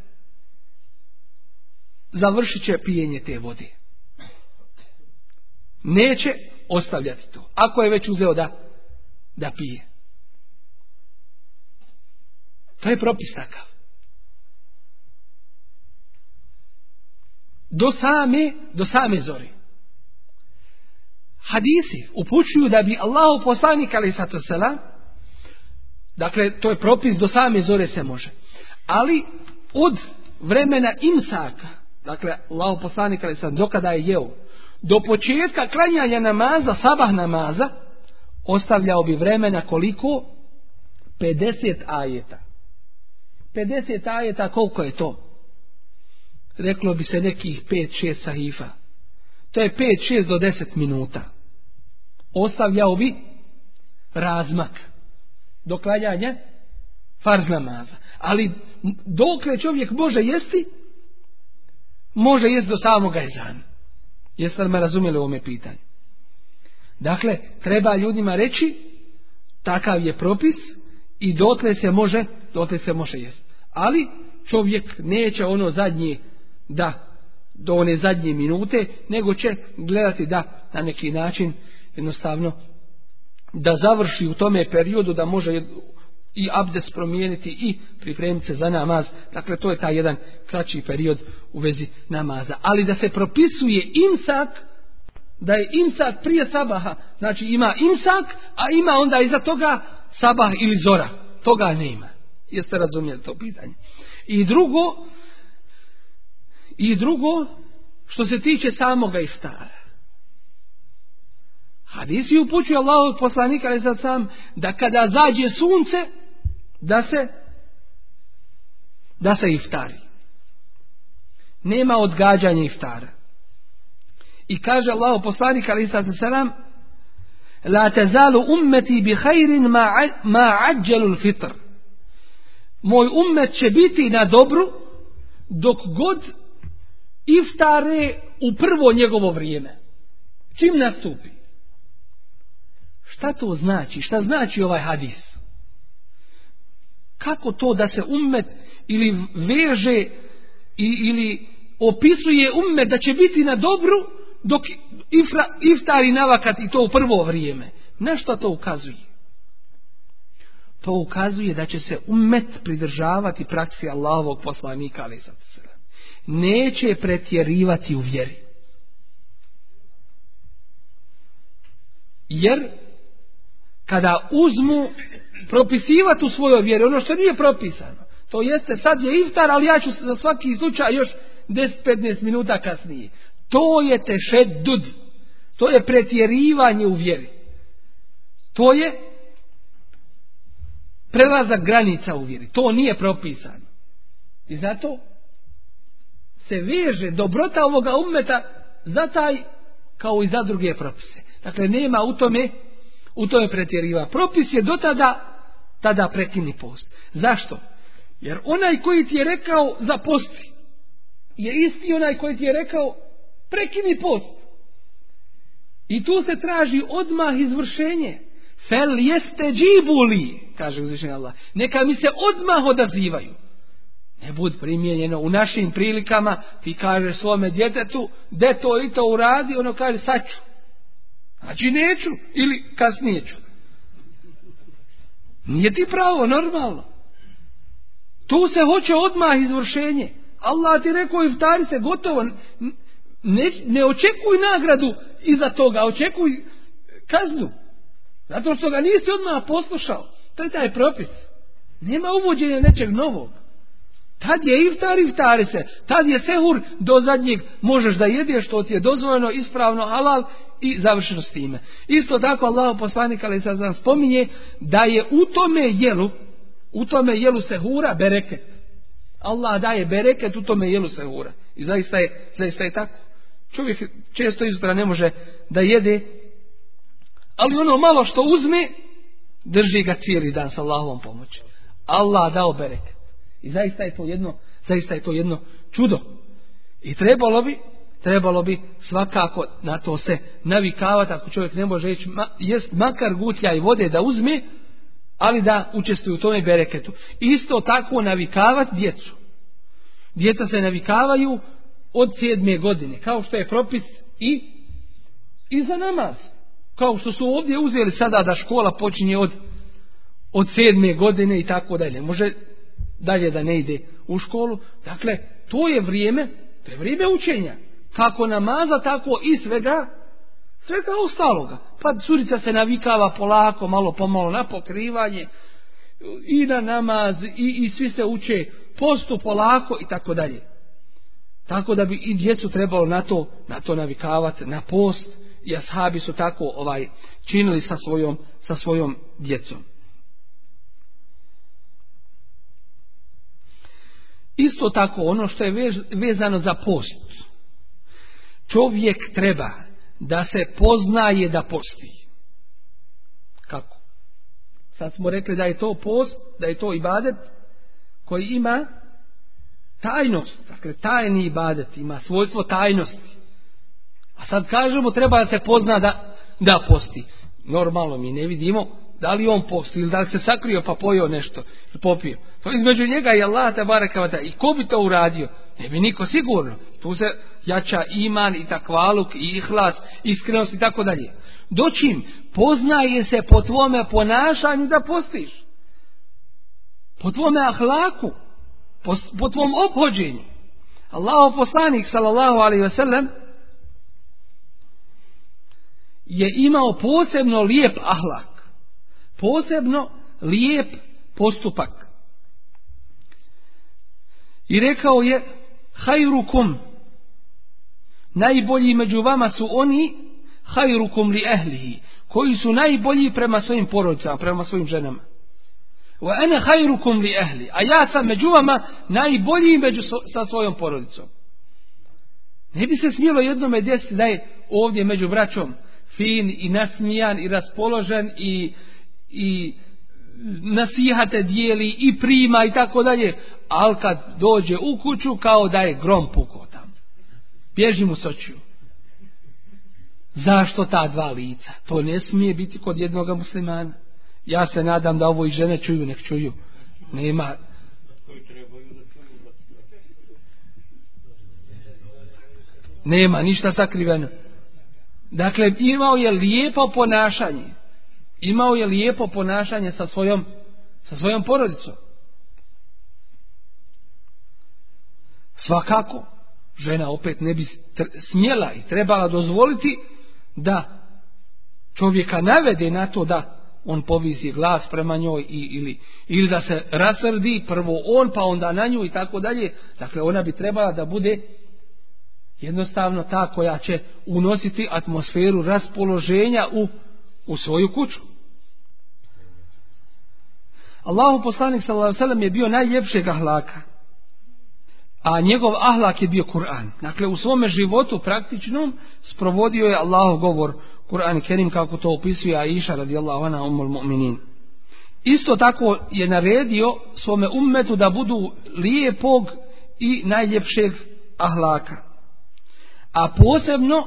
Speaker 2: završit će pijenje te vode. Neće ostavljati to, ako je već uzeo da, da pije. To je propis takav. Do same, do same zori hadisi upućuju da bi Allahu poslanik ali sato selam dakle to je propis do same zore se može. Ali od vremena imsaka dakle Allahu poslanik ali sato dokada je jeo do početka klanjanja namaza sabah namaza ostavljao bi vremena koliko? 50 ajeta. 50 ajeta koliko je to reklo bi se nekih 5-6 sahifa to je 5-6 do 10 minuta ostavljao bi razmak do klanjanja farz namaza. Ali dokle čovjek može jesti, može jesti do samoga ezana. Jeste li me razumjeli u ovome pitanju? Dakle, treba ljudima reći, takav je propis i dotle se može, dotle se može jesti. Ali čovjek neće ono zadnje da do one zadnje minute, nego će gledati da na neki način jednostavno da završi u tome periodu da može i abdes promijeniti i pripremiti se za namaz. Dakle, to je taj jedan kraći period u vezi namaza. Ali da se propisuje imsak, da je imsak prije sabaha, znači ima imsak, a ima onda iza toga sabah ili zora. Toga nema. Jeste razumjeli to pitanje. I drugo, i drugo, što se tiče samoga iftara. Hadisi upućuju Allahog poslanika ali sad sam da kada zađe sunce da se da se iftari. Nema odgađanja iftara. I kaže Allahog poslanika ali sad sam La tezalu ummeti bi hajrin ma, ma fitr. Moj ummet će biti na dobru dok god iftare u prvo njegovo vrijeme. Čim nastupi? Šta to znači? Šta znači ovaj hadis? Kako to da se ummet ili veže ili opisuje ummet da će biti na dobru dok ifra, iftari navakat i to u prvo vrijeme? Na što to ukazuje? To ukazuje da će se ummet pridržavati praksi Allahovog poslanika, ali sad neće pretjerivati u vjeri. Jer kada uzmu propisivati u svojoj vjeri ono što nije propisano. To jeste sad je iftar, ali ja ću za svaki slučaj još 10-15 minuta kasnije. To je tešedud. To je pretjerivanje u vjeri. To je prelazak granica u vjeri. To nije propisano. I zato se veže dobrota ovoga umeta za taj kao i za druge propise. Dakle, nema u tome u to je pretjeriva. Propis je do tada tada prekini post. Zašto? Jer onaj koji ti je rekao za posti, je isti onaj koji ti je rekao prekini post. I tu se traži odmah izvršenje. Fel jeste džibuli, kaže uzvišenje Allah. Neka mi se odmah odazivaju. Ne bud primjenjeno u našim prilikama, ti kažeš svome djetetu, de to i to uradi, ono kaže sad ću. Znači neću ili kasnije ću. Nije ti pravo, normalno. Tu se hoće odmah izvršenje. Allah ti rekao iftari se gotovo. Ne, ne očekuj nagradu iza toga, očekuj kaznu. Zato što ga nisi odmah poslušao. To je taj propis. Nema uvođenja nečeg novog. Tad je iftar, iftari se. Tad je sehur do zadnjeg. Možeš da jedeš što ti je dozvoljeno, ispravno, halal i završeno s time. Isto tako Allah poslanik ali sad nam spominje da je u tome jelu, u tome jelu sehura bereket. Allah daje bereket u tome jelu sehura. I zaista je, zaista je tako. Čovjek često izjutra ne može da jede, ali ono malo što uzme, drži ga cijeli dan sa Allahovom pomoći. Allah dao bereket. I zaista je to jedno, zaista je to jedno čudo. I trebalo bi, trebalo bi svakako na to se navikavati, ako čovjek ne može ići, ma, jest makar gutlja i vode da uzme, ali da učestvuje u tome bereketu. Isto tako navikavati djecu. Djeca se navikavaju od sedme godine, kao što je propis i, i za namaz. Kao što su ovdje uzeli sada da škola počinje od, od sedme godine i tako dalje. Može dalje da ne ide u školu. Dakle, to je vrijeme, to je vrijeme učenja. Kako namaza, tako i svega, svega ostaloga. Pa curica se navikava polako, malo pomalo na pokrivanje, i na namaz, i, i svi se uče postu polako i tako dalje. Tako da bi i djecu trebalo na to, na to navikavati, na post, i ashabi su tako ovaj činili sa svojom, sa svojom djecom. Isto tako ono što je vezano za post. Čovjek treba da se poznaje da posti. Kako? Sad smo rekli da je to post, da je to ibadet koji ima tajnost. Dakle, tajni ibadet ima svojstvo tajnosti. A sad kažemo treba da se pozna da, da posti. Normalno mi ne vidimo da li on posti ili da li se sakrio pa pojio nešto, popio. To između njega i Allah te barekavata. I ko bi to uradio? Ne bi niko sigurno. Tu se jača iman i takvaluk i ihlas, iskrenost i tako dalje. Doćim, poznaje se po tvome ponašanju da postiš. Po tvome ahlaku. Po, po tvom obhođenju. Allahu poslanik sallallahu alaihi sellem je imao posebno lijep ahlak. Posebno lijep postupak. I rekao je hajrukum najbolji među vama su oni hajrukum li ehlihi koji su najbolji prema svojim porodicama, prema svojim ženama. Wa ana hajrukum li ehli. A ja sam među vama najbolji među sa svojom porodicom. Ne bi se smjelo jednome desiti da je ovdje među braćom fin i nasmijan i raspoložen i, i nasihate dijeli i prima i tako dalje, ali kad dođe u kuću kao da je grom pukao tam. Bježi mu sočiju. Zašto ta dva lica? To ne smije biti kod jednog muslimana. Ja se nadam da ovo i žene čuju, nek čuju. Nema... Nema ništa sakriveno. Dakle, imao je lijepo ponašanje. Imao je lijepo ponašanje sa svojom, sa svojom porodicom. Svakako, žena opet ne bi smjela i trebala dozvoliti da čovjeka navede na to da on povisi glas prema njoj i, ili, ili da se rasrdi prvo on pa onda na nju i tako dalje. Dakle, ona bi trebala da bude jednostavno ta koja će unositi atmosferu raspoloženja u, u svoju kuću. Allahu poslanik sallallahu je bio najljepšeg ahlaka. A njegov ahlak je bio Kur'an. Dakle, u svome životu praktičnom sprovodio je Allahov govor Kur'an Kerim kako to opisuje Aisha radijallahu anha umul mu'minin. isto tako je naredio svome ummetu da budu lijepog i najljepšeg ahlaka. A posebno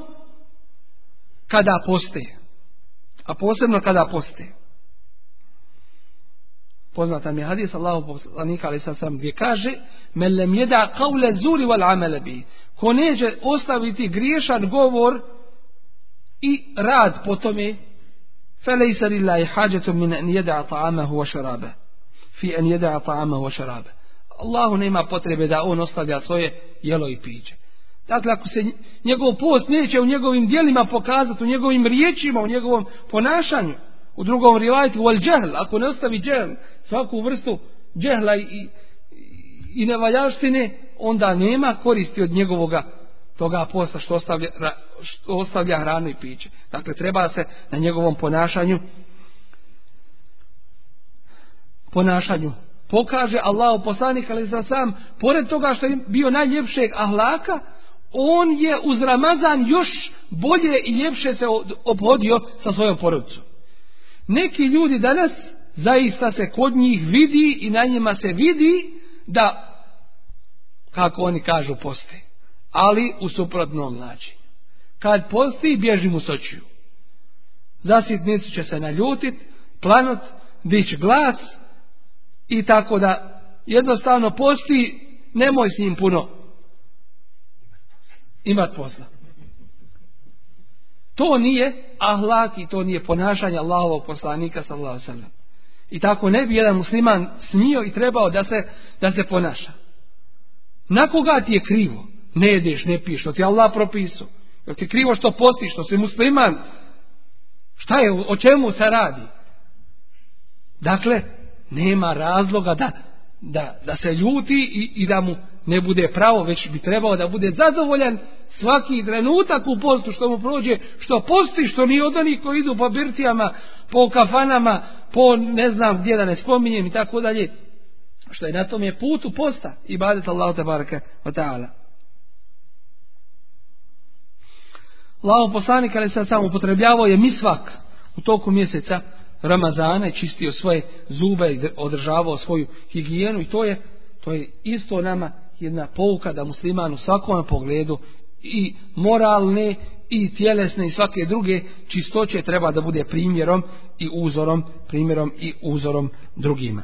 Speaker 2: kada poste. A posebno kada poste. Poznata mi je hadis Allahu poslanika ali sam gdje kaže men lem jeda qawla zuri wal amala bi. Ko neće ostaviti griješan govor i rad po tome فليس لله حاجة من أن يدع طعامه وشرابه في أن يدع طعامه وشرابه Allahu nema potrebe da on ostavlja svoje jelo i piće. Dakle, ako se njegov post neće u njegovim dijelima pokazati, u njegovim riječima, u njegovom ponašanju, u drugom rivajtu, wal džehl, ako ne ostavi džehl, svaku vrstu džehla i, i, i nevaljaštine, onda nema koristi od njegovoga toga posta što ostavlja, što ostavlja hranu i piće. Dakle, treba se na njegovom ponašanju ponašanju pokaže Allah poslanik ali za sam pored toga što je bio najljepšeg ahlaka on je uz Ramazan još bolje i ljepše se obhodio sa svojom porodicom neki ljudi danas zaista se kod njih vidi i na njima se vidi da kako oni kažu posti. Ali u suprotnom načinu. Kad posti bježi mu sočiju zasitnicu će se naljutit planut, dić glas i tako da jednostavno posti nemoj s njim puno imat posla to nije ahlak i to nije ponašanje Allahovog poslanika sallallahu sallam i tako ne bi jedan musliman smio i trebao da se, da se ponaša. Na koga ti je krivo? Ne jedeš, ne piješ, što ti Allah propisao. Jel ti krivo što postiš, što si musliman? Šta je, o čemu se radi? Dakle nema razloga da, da, da se ljuti i, i da mu ne bude pravo, već bi trebao da bude zadovoljan svaki trenutak u postu što mu prođe, što posti, što nije od onih koji idu po birtijama, po kafanama, po ne znam gdje da ne spominjem i tako dalje, što je na tom je putu posta i badet Allah te baraka wa ta'ala. Allaho poslanik, ali sad sam upotrebljavao je misvak u toku mjeseca, Ramazana i čistio svoje zube i održavao svoju higijenu i to je, to je isto nama jedna pouka da musliman u svakom pogledu i moralne i tjelesne i svake druge čistoće treba da bude primjerom i uzorom, primjerom i uzorom drugima.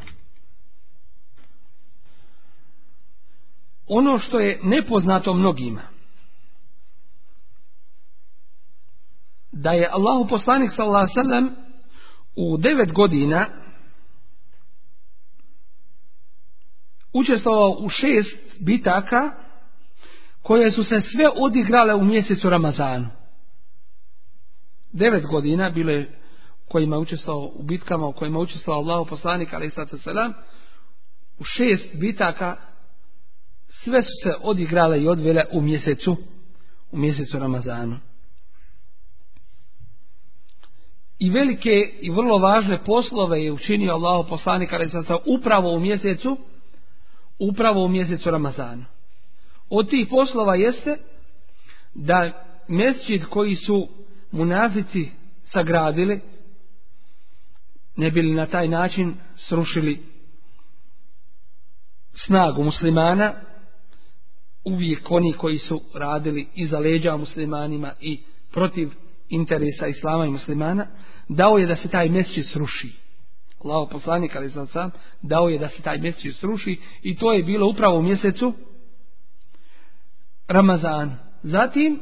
Speaker 2: Ono što je nepoznato mnogima, da je Allahu poslanik sallallahu alejhi u devet godina učestvovao u šest bitaka koje su se sve odigrale u mjesecu Ramazanu. Devet godina bile kojima je učestvovao u bitkama u kojima je učestvovao Allahu poslanik ali selam u šest bitaka sve su se odigrale i odvele u mjesecu u mjesecu Ramazanu i velike i vrlo važne poslove je učinio Allah poslanik ali upravo u mjesecu upravo u mjesecu Ramazana. Od tih poslova jeste da mesčid koji su munafici sagradili ne bili na taj način srušili snagu muslimana uvijek oni koji su radili iza leđa muslimanima i protiv interesa islama i muslimana dao je da se taj mesčid sruši. Allaho poslanik, ali sam sam, dao je da se taj mesčid sruši i to je bilo upravo u mjesecu Ramazan. Zatim,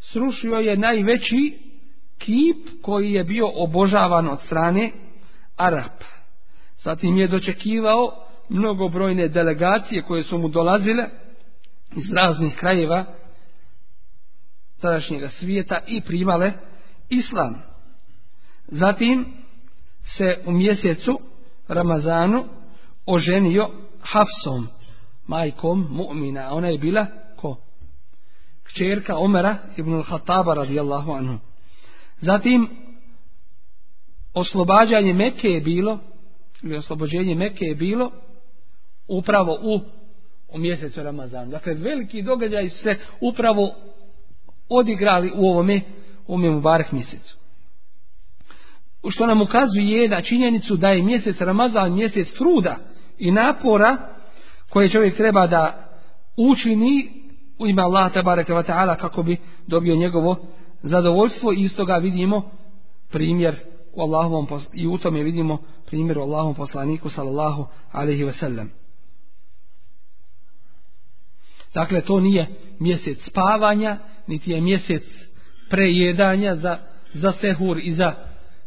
Speaker 2: srušio je najveći kip koji je bio obožavan od strane Arapa. Zatim je dočekivao mnogobrojne delegacije koje su mu dolazile iz raznih krajeva tadašnjega svijeta i primale islam. Zatim se u mjesecu Ramazanu oženio Hafsom, majkom mu'mina. Ona je bila ko? Kćerka Omera ibn al-Hataba radijallahu anhu. Zatim oslobađanje Mekke je bilo, ili oslobođenje Mekke je bilo upravo u, u mjesecu Ramazanu. Dakle, veliki događaj se upravo odigrali u ovome, u ovome Mubarak mjesecu što nam ukazuje na činjenicu da je mjesec Ramazan mjesec truda i napora koje čovjek treba da učini u ime Allaha tabaraka ta'ala kako bi dobio njegovo zadovoljstvo i iz toga vidimo primjer u Allahovom i u tome vidimo primjer u Allahovom poslaniku sallallahu alaihi wa sallam. Dakle, to nije mjesec spavanja, niti je mjesec prejedanja za, za sehur i za,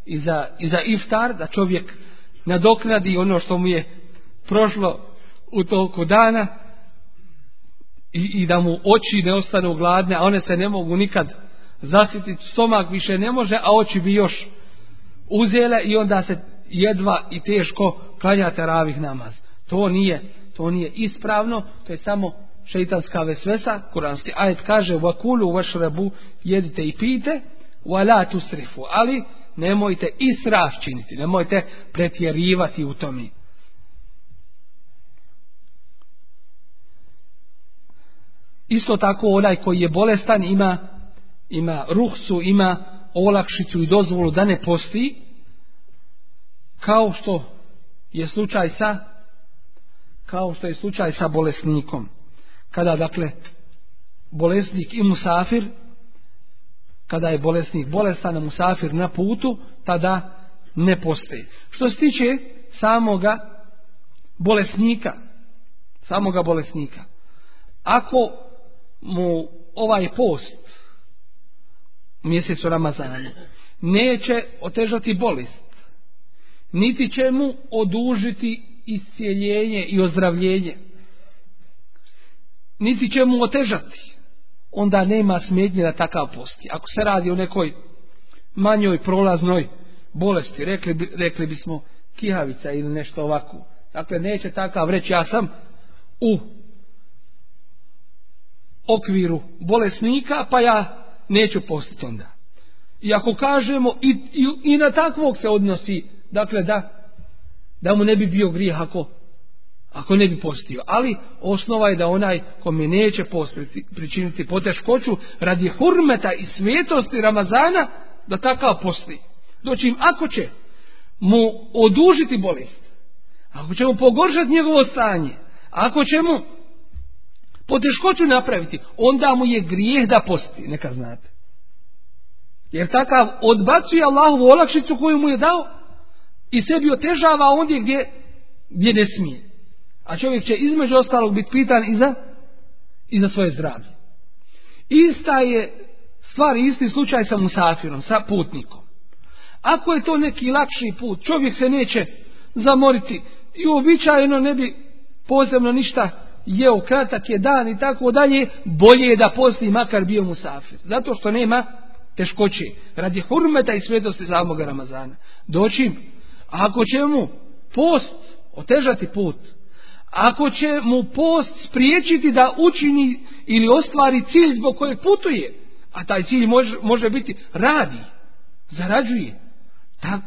Speaker 2: i, za, i za iftar, da čovjek nadoknadi ono što mu je prošlo u toliko dana i, i da mu oči ne ostanu gladne, a one se ne mogu nikad zasititi, stomak više ne može, a oči bi još uzele i onda se jedva i teško klanja teravih namaz. To nije, to nije ispravno, to je samo šeitanska vesvesa, kuranski ajet kaže vakulu vašrebu, jedite i pite, wala tusrifu, ali nemojte israf činiti, nemojte pretjerivati u tome. Isto tako onaj koji je bolestan ima ima ruhsu, ima olakšicu i dozvolu da ne posti, kao što je slučaj sa kao što je slučaj sa bolesnikom. Kada dakle bolesnik i musafir kada je bolesnik bolestan a musafir na putu, tada ne postoji. Što se tiče samoga bolesnika, samoga bolesnika, ako mu ovaj post mjesecu Ramazanu neće otežati bolest, niti će mu odužiti iscijeljenje i ozdravljenje, niti će mu otežati, onda nema smetnje da takav posti. Ako se radi o nekoj manjoj prolaznoj bolesti, rekli, bi, rekli bismo kihavica ili nešto ovako. Dakle, neće takav reći, ja sam u okviru bolesnika, pa ja neću postiti onda. I ako kažemo, i, i, i na takvog se odnosi, dakle, da, da mu ne bi bio grijeh ako, ako ne bi postio. Ali osnova je da onaj kome neće postiti, pričiniti poteškoću radi hurmeta i svetosti Ramazana, da takav posti. Doći ako će mu odužiti bolest, ako će mu pogoršati njegovo stanje, ako će mu poteškoću napraviti, onda mu je grijeh da posti, neka znate. Jer takav odbacuje Allahovu olakšicu koju mu je dao i sebi otežava ondje gdje, gdje ne smije. A čovjek će između ostalog biti pitan i za, i za svoje zdravlje. Ista je stvar isti slučaj sa musafirom, sa putnikom. Ako je to neki lakši put, čovjek se neće zamoriti i uobičajeno ne bi posebno ništa jeo kratak je dan i tako dalje, bolje je da posti makar bio musafir. Zato što nema teškoće. Radi hurmeta i svetosti samog Ramazana. Doći, ako će mu post otežati put, ako će mu post spriječiti da učini ili ostvari cilj zbog kojeg putuje, a taj cilj može, može biti radi, zarađuje, tak,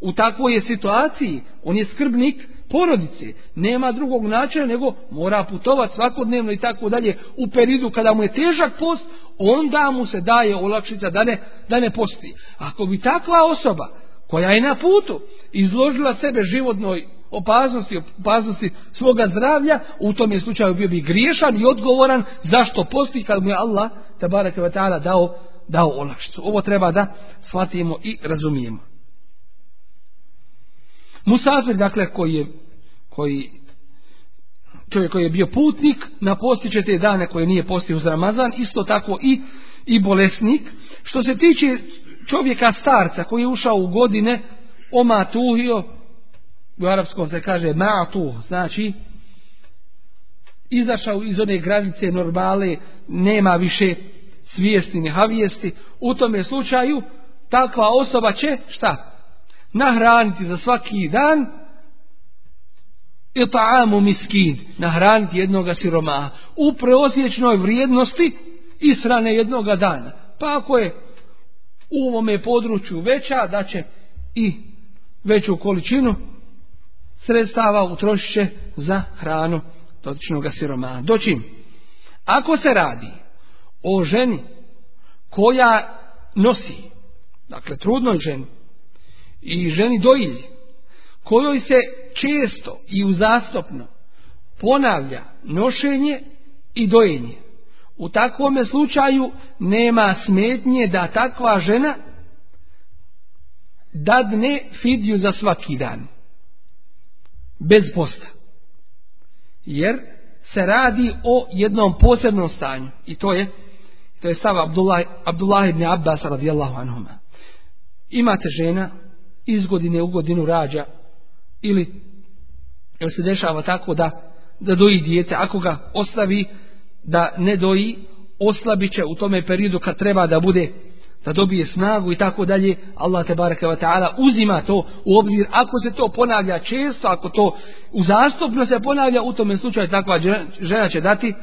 Speaker 2: u takvoj je situaciji, on je skrbnik porodice, nema drugog načina nego mora putovati svakodnevno i tako dalje. U periodu kada mu je težak post, onda mu se daje olakšica da ne, da ne posti. Ako bi takva osoba koja je na putu izložila sebe životnoj opasnosti, opasnosti svoga zdravlja, u tom je slučaju bio bi griješan i odgovoran zašto posti kad mu je Allah wa ta'ala dao, dao olakšicu. Ovo treba da shvatimo i razumijemo. Musafir, dakle, koji je koji čovjek koji je bio putnik, napostiće te dane koje nije postio uz Ramazan, isto tako i, i bolesnik. Što se tiče čovjeka starca koji je ušao u godine, oma tuhio, u arapskom se kaže ma'tu, znači izašao iz one granice normale, nema više svijesti ni havijesti, u tome slučaju takva osoba će, šta? Nahraniti za svaki dan ita'amu miskin, nahraniti jednoga siromaha u preosječnoj vrijednosti israne jednoga dana. Pa ako je u ovome području veća, da će i veću količinu sredstava utrošit za hranu dotičnog siromaha. Doćim, ako se radi o ženi koja nosi, dakle trudnoj ženi, i ženi dojilji, kojoj se često i uzastopno ponavlja nošenje i dojenje. U takvom slučaju nema smetnje da takva žena dadne fidju za svaki dan. Bez posta. Jer se radi o jednom posebnom stanju. I to je to je stav Abdullah, Abdullah ibn Abbas radijallahu anhuma. Imate žena iz godine u godinu rađa ili jel se dešava tako da da doji dijete, ako ga ostavi da ne doji, oslabit će u tome periodu kad treba da bude da dobije snagu i tako dalje, Allah te baraka ta'ala uzima to u obzir, ako se to ponavlja često, ako to uzastopno se ponavlja, u tome slučaju takva žena će dati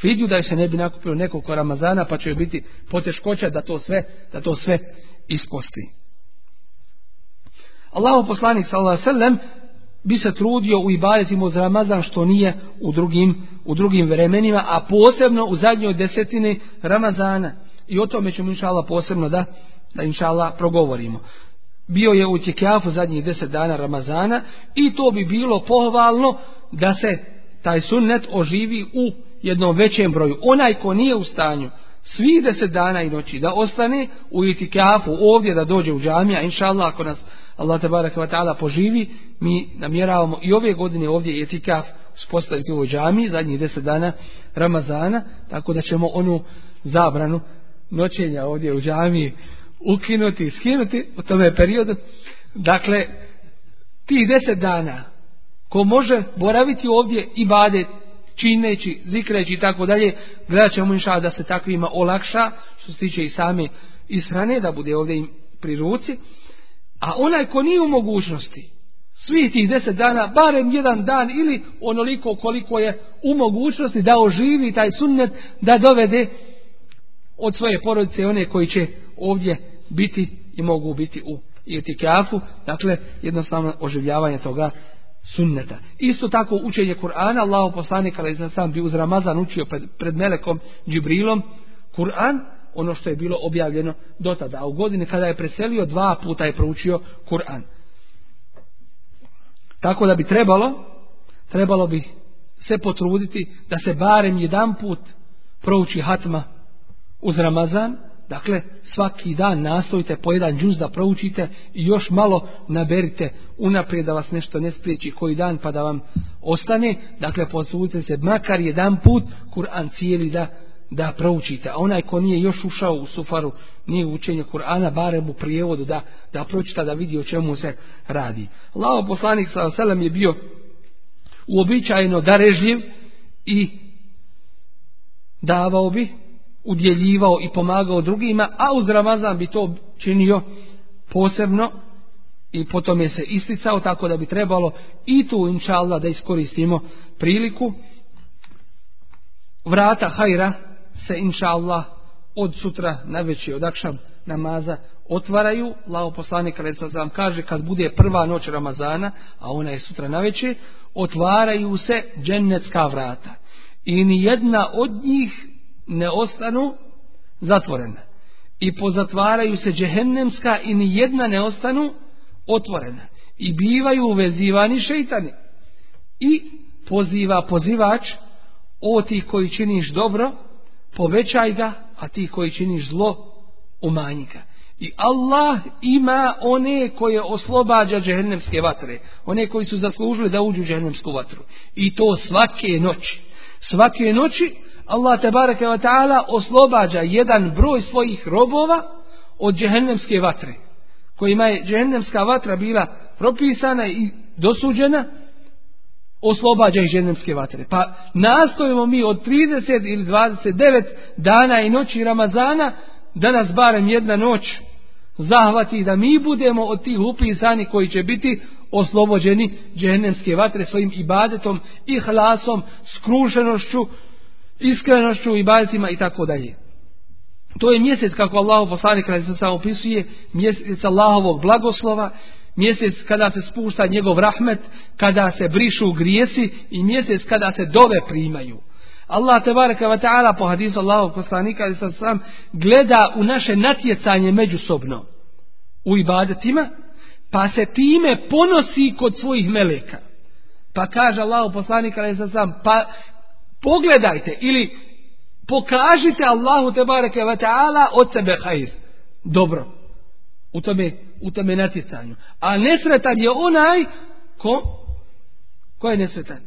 Speaker 2: fidju da se ne bi nakupilo nekoliko Ramazana, pa će joj biti poteškoća da to sve, da to sve isposti. Allahu poslanik sallallahu alejhi bi se trudio u ibadetima uz Ramazan što nije u drugim, u drugim vremenima, a posebno u zadnjoj desetini Ramazana. I o tome ćemo inša Allah posebno da, da inša Allah progovorimo. Bio je u Tjekjafu zadnjih deset dana Ramazana i to bi bilo pohvalno da se taj sunnet oživi u jednom većem broju. Onaj ko nije u stanju svi deset dana i noći da ostane u itikafu ovdje da dođe u džamija, inša Allah, ako nas Allah ta'ala poživi, mi namjeravamo i ove godine ovdje itikaf uspostaviti u džamiji, zadnjih deset dana Ramazana, tako da ćemo onu zabranu noćenja ovdje u džamiji ukinuti i skinuti u tome periodu. Dakle, tih deset dana ko može boraviti ovdje i bade čineći, zikreći i tako dalje, gledat ćemo inša da se takvima olakša, što se tiče i same ishrane, da bude ovdje im pri ruci. A onaj ko nije u mogućnosti, svih tih deset dana, barem jedan dan ili onoliko koliko je u mogućnosti da oživi taj sunnet, da dovede od svoje porodice one koji će ovdje biti i mogu biti u etikafu, dakle jednostavno oživljavanje toga sunneta. Isto tako učenje Kur'ana, Allah poslanik ali sam bi uz Ramazan učio pred, pred Melekom Džibrilom Kur'an, ono što je bilo objavljeno do tada. A u godini kada je preselio, dva puta je proučio Kur'an. Tako da bi trebalo, trebalo bi se potruditi da se barem jedan put prouči hatma uz Ramazan, dakle svaki dan nastojite po jedan džuz da proučite i još malo naberite unaprijed da vas nešto ne spriječi koji dan pa da vam ostane, dakle potrudite se makar jedan put Kur'an cijeli da da proučite, a onaj ko nije još ušao u sufaru, nije učenje Kur'ana, barem u prijevodu da, da pročita, da vidi o čemu se radi. Lao poslanik s.a.v. je bio uobičajeno darežljiv i davao bi, udjeljivao i pomagao drugima, a uz Ramazan bi to činio posebno i potom je se isticao, tako da bi trebalo i tu, inša da iskoristimo priliku. Vrata hajra, se inša od sutra na veći od akšam namaza otvaraju. Lao poslanik kaže kad bude prva noć Ramazana, a ona je sutra na veći, otvaraju se džennetska vrata. I ni jedna od njih ne ostanu zatvorena. I pozatvaraju se džehennemska i ni jedna ne ostanu otvorena. I bivaju uvezivani šeitani. I poziva pozivač o ti koji činiš dobro, povećaj ga, a ti koji činiš zlo, umanji ga. I Allah ima one koje oslobađa džehennemske vatre. One koji su zaslužili da uđu u džehennemsku vatru. I to svake noći. Svake noći Allah te bareke wa ta'ala oslobađa jedan broj svojih robova od džehennemske vatre. Kojima je džehennemska vatra bila propisana i dosuđena oslobađa ih ženemske vatre. Pa nastojimo mi od 30 ili 29 dana i noći Ramazana da nas barem jedna noć zahvati da mi budemo od tih upisani koji će biti oslobođeni džehennemske vatre svojim ibadetom i hlasom, skrušenošću, iskrenošću, ibadetima i tako dalje. To je mjesec kako Allah poslanik kada se sam opisuje, mjesec Allahovog blagoslova, mjesec kada se spušta njegov rahmet, kada se brišu grijesi i mjesec kada se dove primaju. Allah te baraka wa ta'ala po hadisu Allahov poslanika sa sam gleda u naše natjecanje međusobno u ibadetima pa se time ponosi kod svojih meleka. Pa kaže Allah poslanik ali pa pogledajte ili pokažite Allahu te bareke ve taala od sebe hajr. Dobro. U tome, u tome natjecanju. A nesretan je onaj ko, ko je nesretan?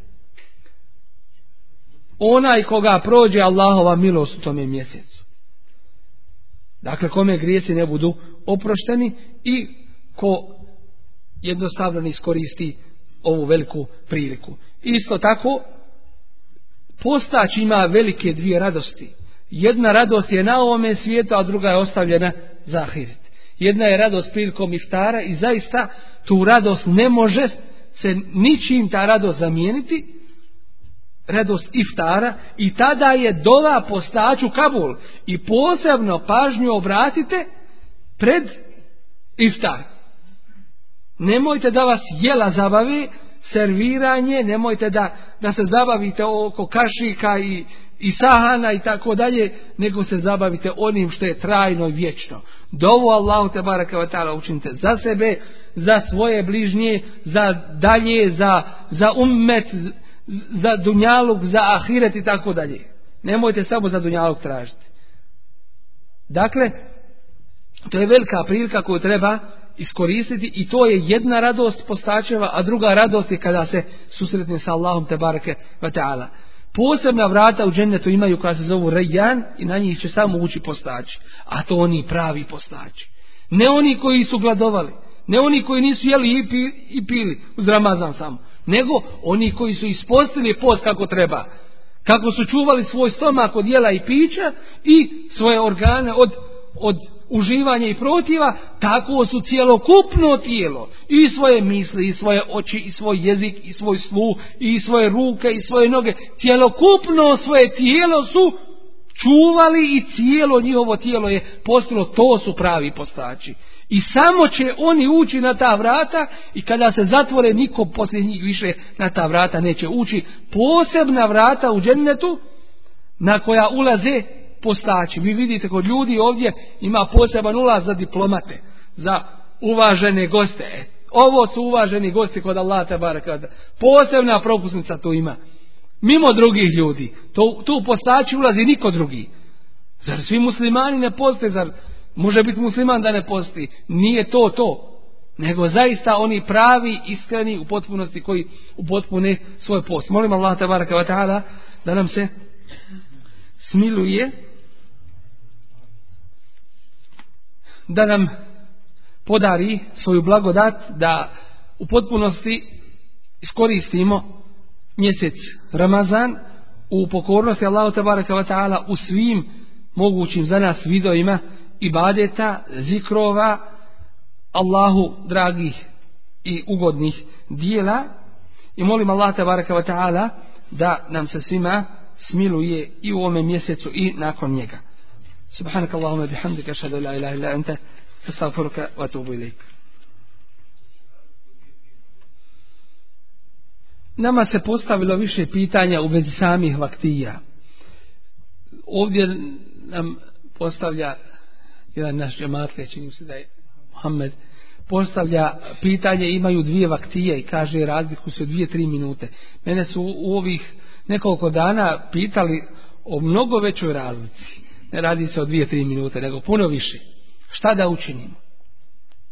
Speaker 2: Onaj koga prođe Allahova milost u tome mjesecu. Dakle, kome grijesi ne budu oprošteni i ko jednostavno ne iskoristi ovu veliku priliku. Isto tako, postać ima velike dvije radosti. Jedna radost je na ovome svijetu, a druga je ostavljena za ahiret. Jedna je radost prilikom iftara i zaista tu radost ne može se ničim ta radost zamijeniti, radost iftara i tada je dova postaću Kabul i posebno pažnju obratite pred iftar. Nemojte da vas jela zabavi, serviranje, nemojte da, da se zabavite oko kašika i, i sahana i tako dalje, nego se zabavite onim što je trajno i vječno. Dovu Allahu te baraka wa učinite za sebe, za svoje bližnje, za dalje, za, za ummet, za dunjaluk, za ahiret i tako dalje. Nemojte samo za dunjaluk tražiti. Dakle, to je velika prilika koju treba iskoristiti i to je jedna radost postačeva, a druga radost je kada se susretne sa Allahom te barake ta'ala. Posebna vrata u džennetu imaju koja se zovu Rejan i na njih će samo ući postači. A to oni pravi postači. Ne oni koji su gladovali. Ne oni koji nisu jeli i pili uz Ramazan samo. Nego oni koji su ispostili post kako treba. Kako su čuvali svoj stomak od jela i pića i svoje organe od, od uživanja i protiva, tako su cijelokupno tijelo. I svoje misli, i svoje oči, i svoj jezik, i svoj sluh, i svoje ruke, i svoje noge. Cijelokupno svoje tijelo su čuvali i cijelo njihovo tijelo je postalo, to su pravi postači. I samo će oni ući na ta vrata i kada se zatvore, niko poslije njih više na ta vrata neće ući. Posebna vrata u džennetu na koja ulaze postači. Vi vidite kod ljudi ovdje ima poseban ulaz za diplomate, za uvažene goste. E, ovo su uvaženi gosti kod Allah barakata. Posebna propusnica tu ima. Mimo drugih ljudi. To, tu postači ulazi niko drugi. Zar svi muslimani ne postoje? Zar može biti musliman da ne postoji? Nije to to. Nego zaista oni pravi, iskreni u potpunosti koji upotpune svoj post. Molim Allah te barakata da nam se smiluje da nam podari svoju blagodat da u potpunosti iskoristimo mjesec Ramazan u pokornosti Allahu tabaraka wa ta'ala u svim mogućim za nas vidovima ibadeta, zikrova Allahu dragih i ugodnih dijela i molim Allah tabaraka wa ta'ala da nam se svima smiluje i u ovome mjesecu i nakon njega. سبحانك اللهم بحمدك أشهد أن لا إله إلا أنت استغفرك وأتوب إليك Nama se postavilo više pitanja u vezi samih vaktija. Ovdje nam postavlja jedan naš džematlje, čini se da je Muhammed, postavlja pitanje, imaju dvije vaktije i kaže razliku se dvije, tri minute. Mene su u ovih nekoliko dana pitali o mnogo većoj razlici ne radi se o dvije, tri minute, nego puno više. Šta da učinimo?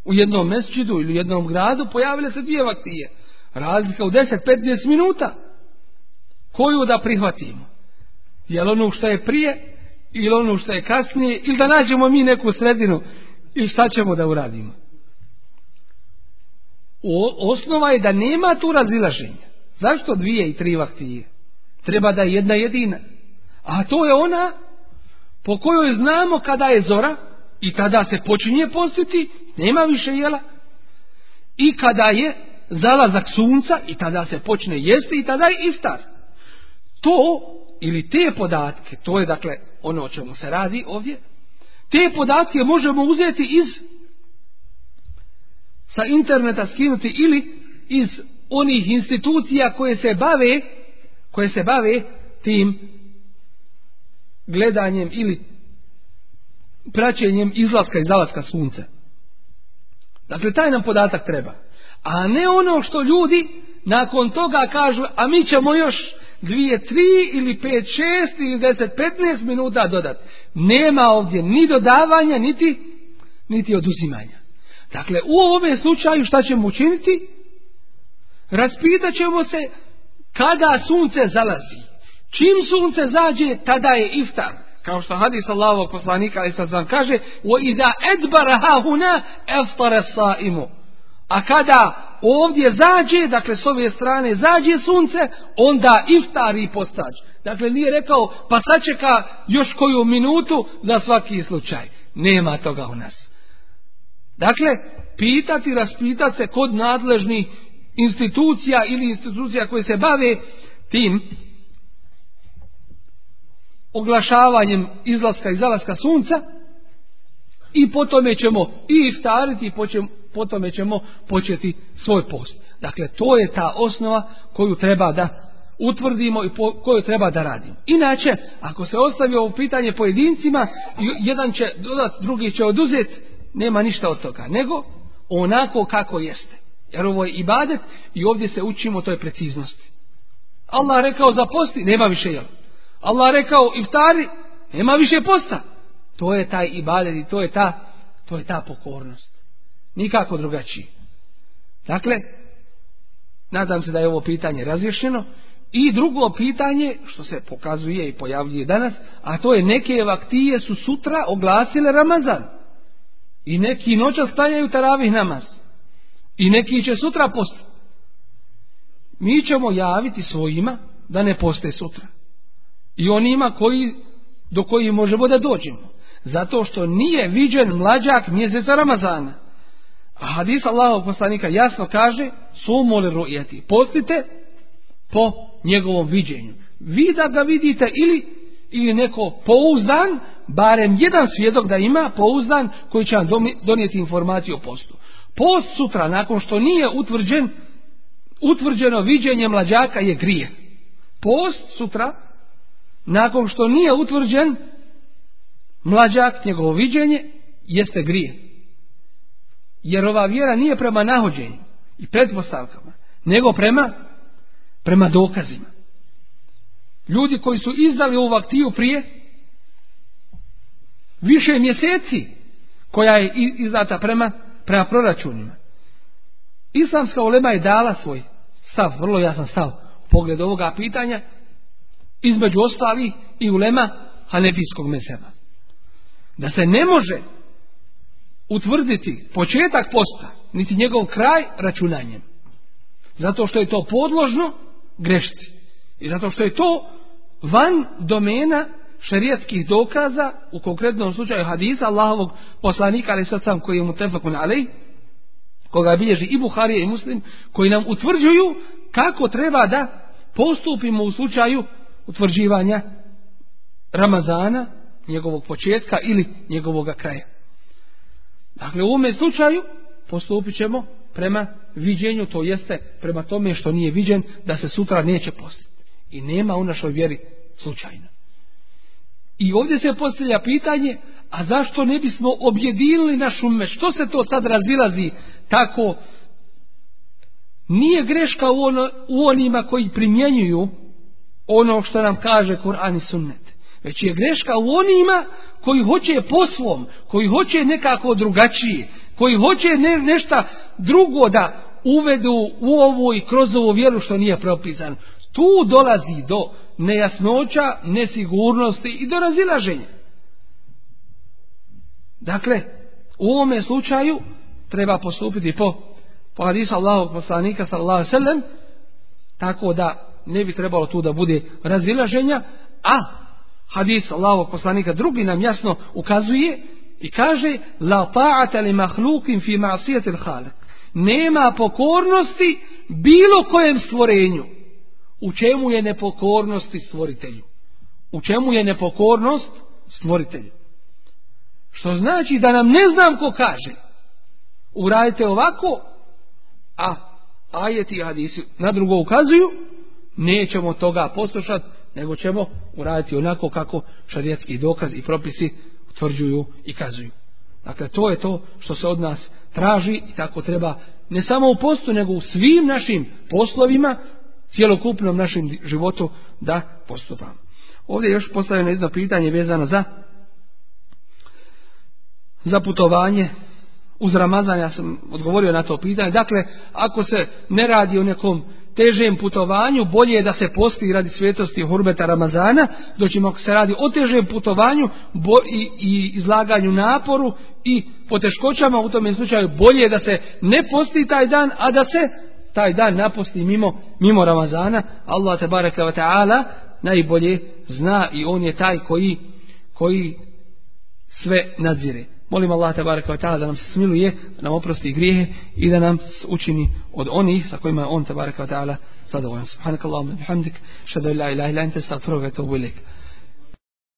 Speaker 2: U jednom mesčidu ili u jednom gradu pojavile se dvije vaktije. Razlika u 10-15 minuta. Koju da prihvatimo? Je li ono što je prije ili ono što je kasnije ili da nađemo mi neku sredinu ili šta ćemo da uradimo? O, osnova je da nema tu razilaženja. Zašto dvije i tri vaktije? Treba da je jedna jedina. A to je ona po kojoj znamo kada je zora i kada se počinje postiti, nema više jela. I kada je zalazak sunca i tada se počne jesti i tada je iftar. To ili te podatke, to je dakle ono o čemu se radi ovdje, te podatke možemo uzeti iz sa interneta skinuti ili iz onih institucija koje se bave koje se bave tim gledanjem ili praćenjem izlaska i zalaska sunca. Dakle, taj nam podatak treba. A ne ono što ljudi nakon toga kažu, a mi ćemo još dvije, tri ili pet, šest ili deset, petnaest minuta dodati. Nema ovdje ni dodavanja, niti, niti oduzimanja. Dakle, u ovome slučaju šta ćemo učiniti? Raspitat ćemo se kada sunce zalazi. Čim sunce zađe, tada je iftar. Kao što hadis Allahovog poslanika, ali sad sam kaže, iza edbara hahuna eftare saimu. A kada ovdje zađe, dakle s ove strane zađe sunce, onda iftari postač. Dakle, nije rekao, pa sačeka još koju minutu za svaki slučaj. Nema toga u nas. Dakle, pitati, raspitati se kod nadležnih institucija ili institucija koje se bave tim oglašavanjem izlaska i zalaska sunca i potome ćemo i iftariti i potome ćemo početi svoj post. Dakle, to je ta osnova koju treba da utvrdimo i po, koju treba da radimo. Inače, ako se ostavi ovo pitanje pojedincima, jedan će dodat, drugi će oduzeti, nema ništa od toga, nego onako kako jeste. Jer ovo je ibadet i ovdje se učimo toj preciznosti. Allah rekao za posti, nema više jel. Allah rekao iftari, nema više posta. To je taj ibadet i to je ta, to je ta pokornost. Nikako drugačiji. Dakle, nadam se da je ovo pitanje razješeno. I drugo pitanje, što se pokazuje i pojavljuje danas, a to je neke vaktije su sutra oglasile Ramazan. I neki noća stanjaju taravih namaz. I neki će sutra postati. Mi ćemo javiti svojima da ne poste sutra. I onima koji, do koji možemo da dođemo. Zato što nije viđen mlađak mjeseca Ramazana. A hadis Allahov poslanika jasno kaže sumu li ru'jeti. Postite po njegovom viđenju. Vi da ga vidite ili, ili neko pouzdan, barem jedan svjedok da ima pouzdan koji će vam donijeti informaciju o postu. Post sutra, nakon što nije utvrđen, utvrđeno viđenje mlađaka je grije. Post sutra, nakon što nije utvrđen mlađak, njegovo viđenje, jeste grije. Jer ova vjera nije prema nahođenju i pretpostavkama, nego prema, prema dokazima. Ljudi koji su izdali ovu aktiju prije više mjeseci koja je izdata prema, prema proračunima. Islamska ulema je dala svoj stav, vrlo jasan stav u pogledu ovoga pitanja, između ostali i ulema hanefijskog mezeba. Da se ne može utvrditi početak posta, niti njegov kraj računanjem. Zato što je to podložno grešci. I zato što je to van domena šerijatskih dokaza, u konkretnom slučaju hadisa Allahovog poslanika, ali sad sam koji je mu tefakun alej, koga bilježi i Buharije i Muslim, koji nam utvrđuju kako treba da postupimo u slučaju utvrđivanja Ramazana, njegovog početka ili njegovog kraja. Dakle, u ovome slučaju postupit ćemo prema viđenju, to jeste prema tome što nije viđen, da se sutra neće postiti. I nema u našoj vjeri slučajno. I ovdje se postavlja pitanje, a zašto ne bismo objedinili naš ume? Što se to sad razilazi tako? Nije greška u, ono, u onima koji primjenjuju ono što nam kaže Kur'an i Sunnet. Već je greška u onima koji hoće po svom, koji hoće nekako drugačije, koji hoće ne, nešto drugo da uvedu u ovu i kroz ovu vjeru što nije propisano. Tu dolazi do nejasnoća, nesigurnosti i do razilaženja. Dakle, u ovome slučaju treba postupiti po, po hadisa Allahog poslanika sallallahu sallam, tako da ne bi trebalo tu da bude razilaženja, a hadis Allahovog poslanika drugi nam jasno ukazuje i kaže la ta'ata li mahlukin fi ma'siyatil khaliq. Nema pokornosti bilo kojem stvorenju. U čemu je nepokornosti stvoritelju? U čemu je nepokornost stvoritelju? Što znači da nam ne znam ko kaže. Uradite ovako, a ajeti i hadisi na drugo ukazuju, nećemo toga poslušati, nego ćemo uraditi onako kako šarijetski dokaz i propisi utvrđuju i kazuju. Dakle, to je to što se od nas traži i tako treba ne samo u postu, nego u svim našim poslovima, cijelokupnom našem životu da postupamo. Ovdje je još postavljeno jedno pitanje vezano za za putovanje uz Ramazan, ja sam odgovorio na to pitanje. Dakle, ako se ne radi o nekom težem putovanju, bolje je da se posti radi svetosti Hurbeta Ramazana, doćemo ako se radi o težem putovanju bo, i, i izlaganju naporu i poteškoćama, u tome slučaju bolje je da se ne posti taj dan, a da se taj dan naposti mimo, mimo Ramazana. Allah te baraka wa ta'ala najbolje zna i on je taj koji, koji sve nadzire. Molim Allah te ta'ala da nam se smiluje, da nam oprosti grijehe i da nam učini od onih sa kojima on te baraka ta'ala zadovoljan. Subhanakallahumma bihamdik, šadu la ilaha illa anta astaghfiruka wa atubu ilaik.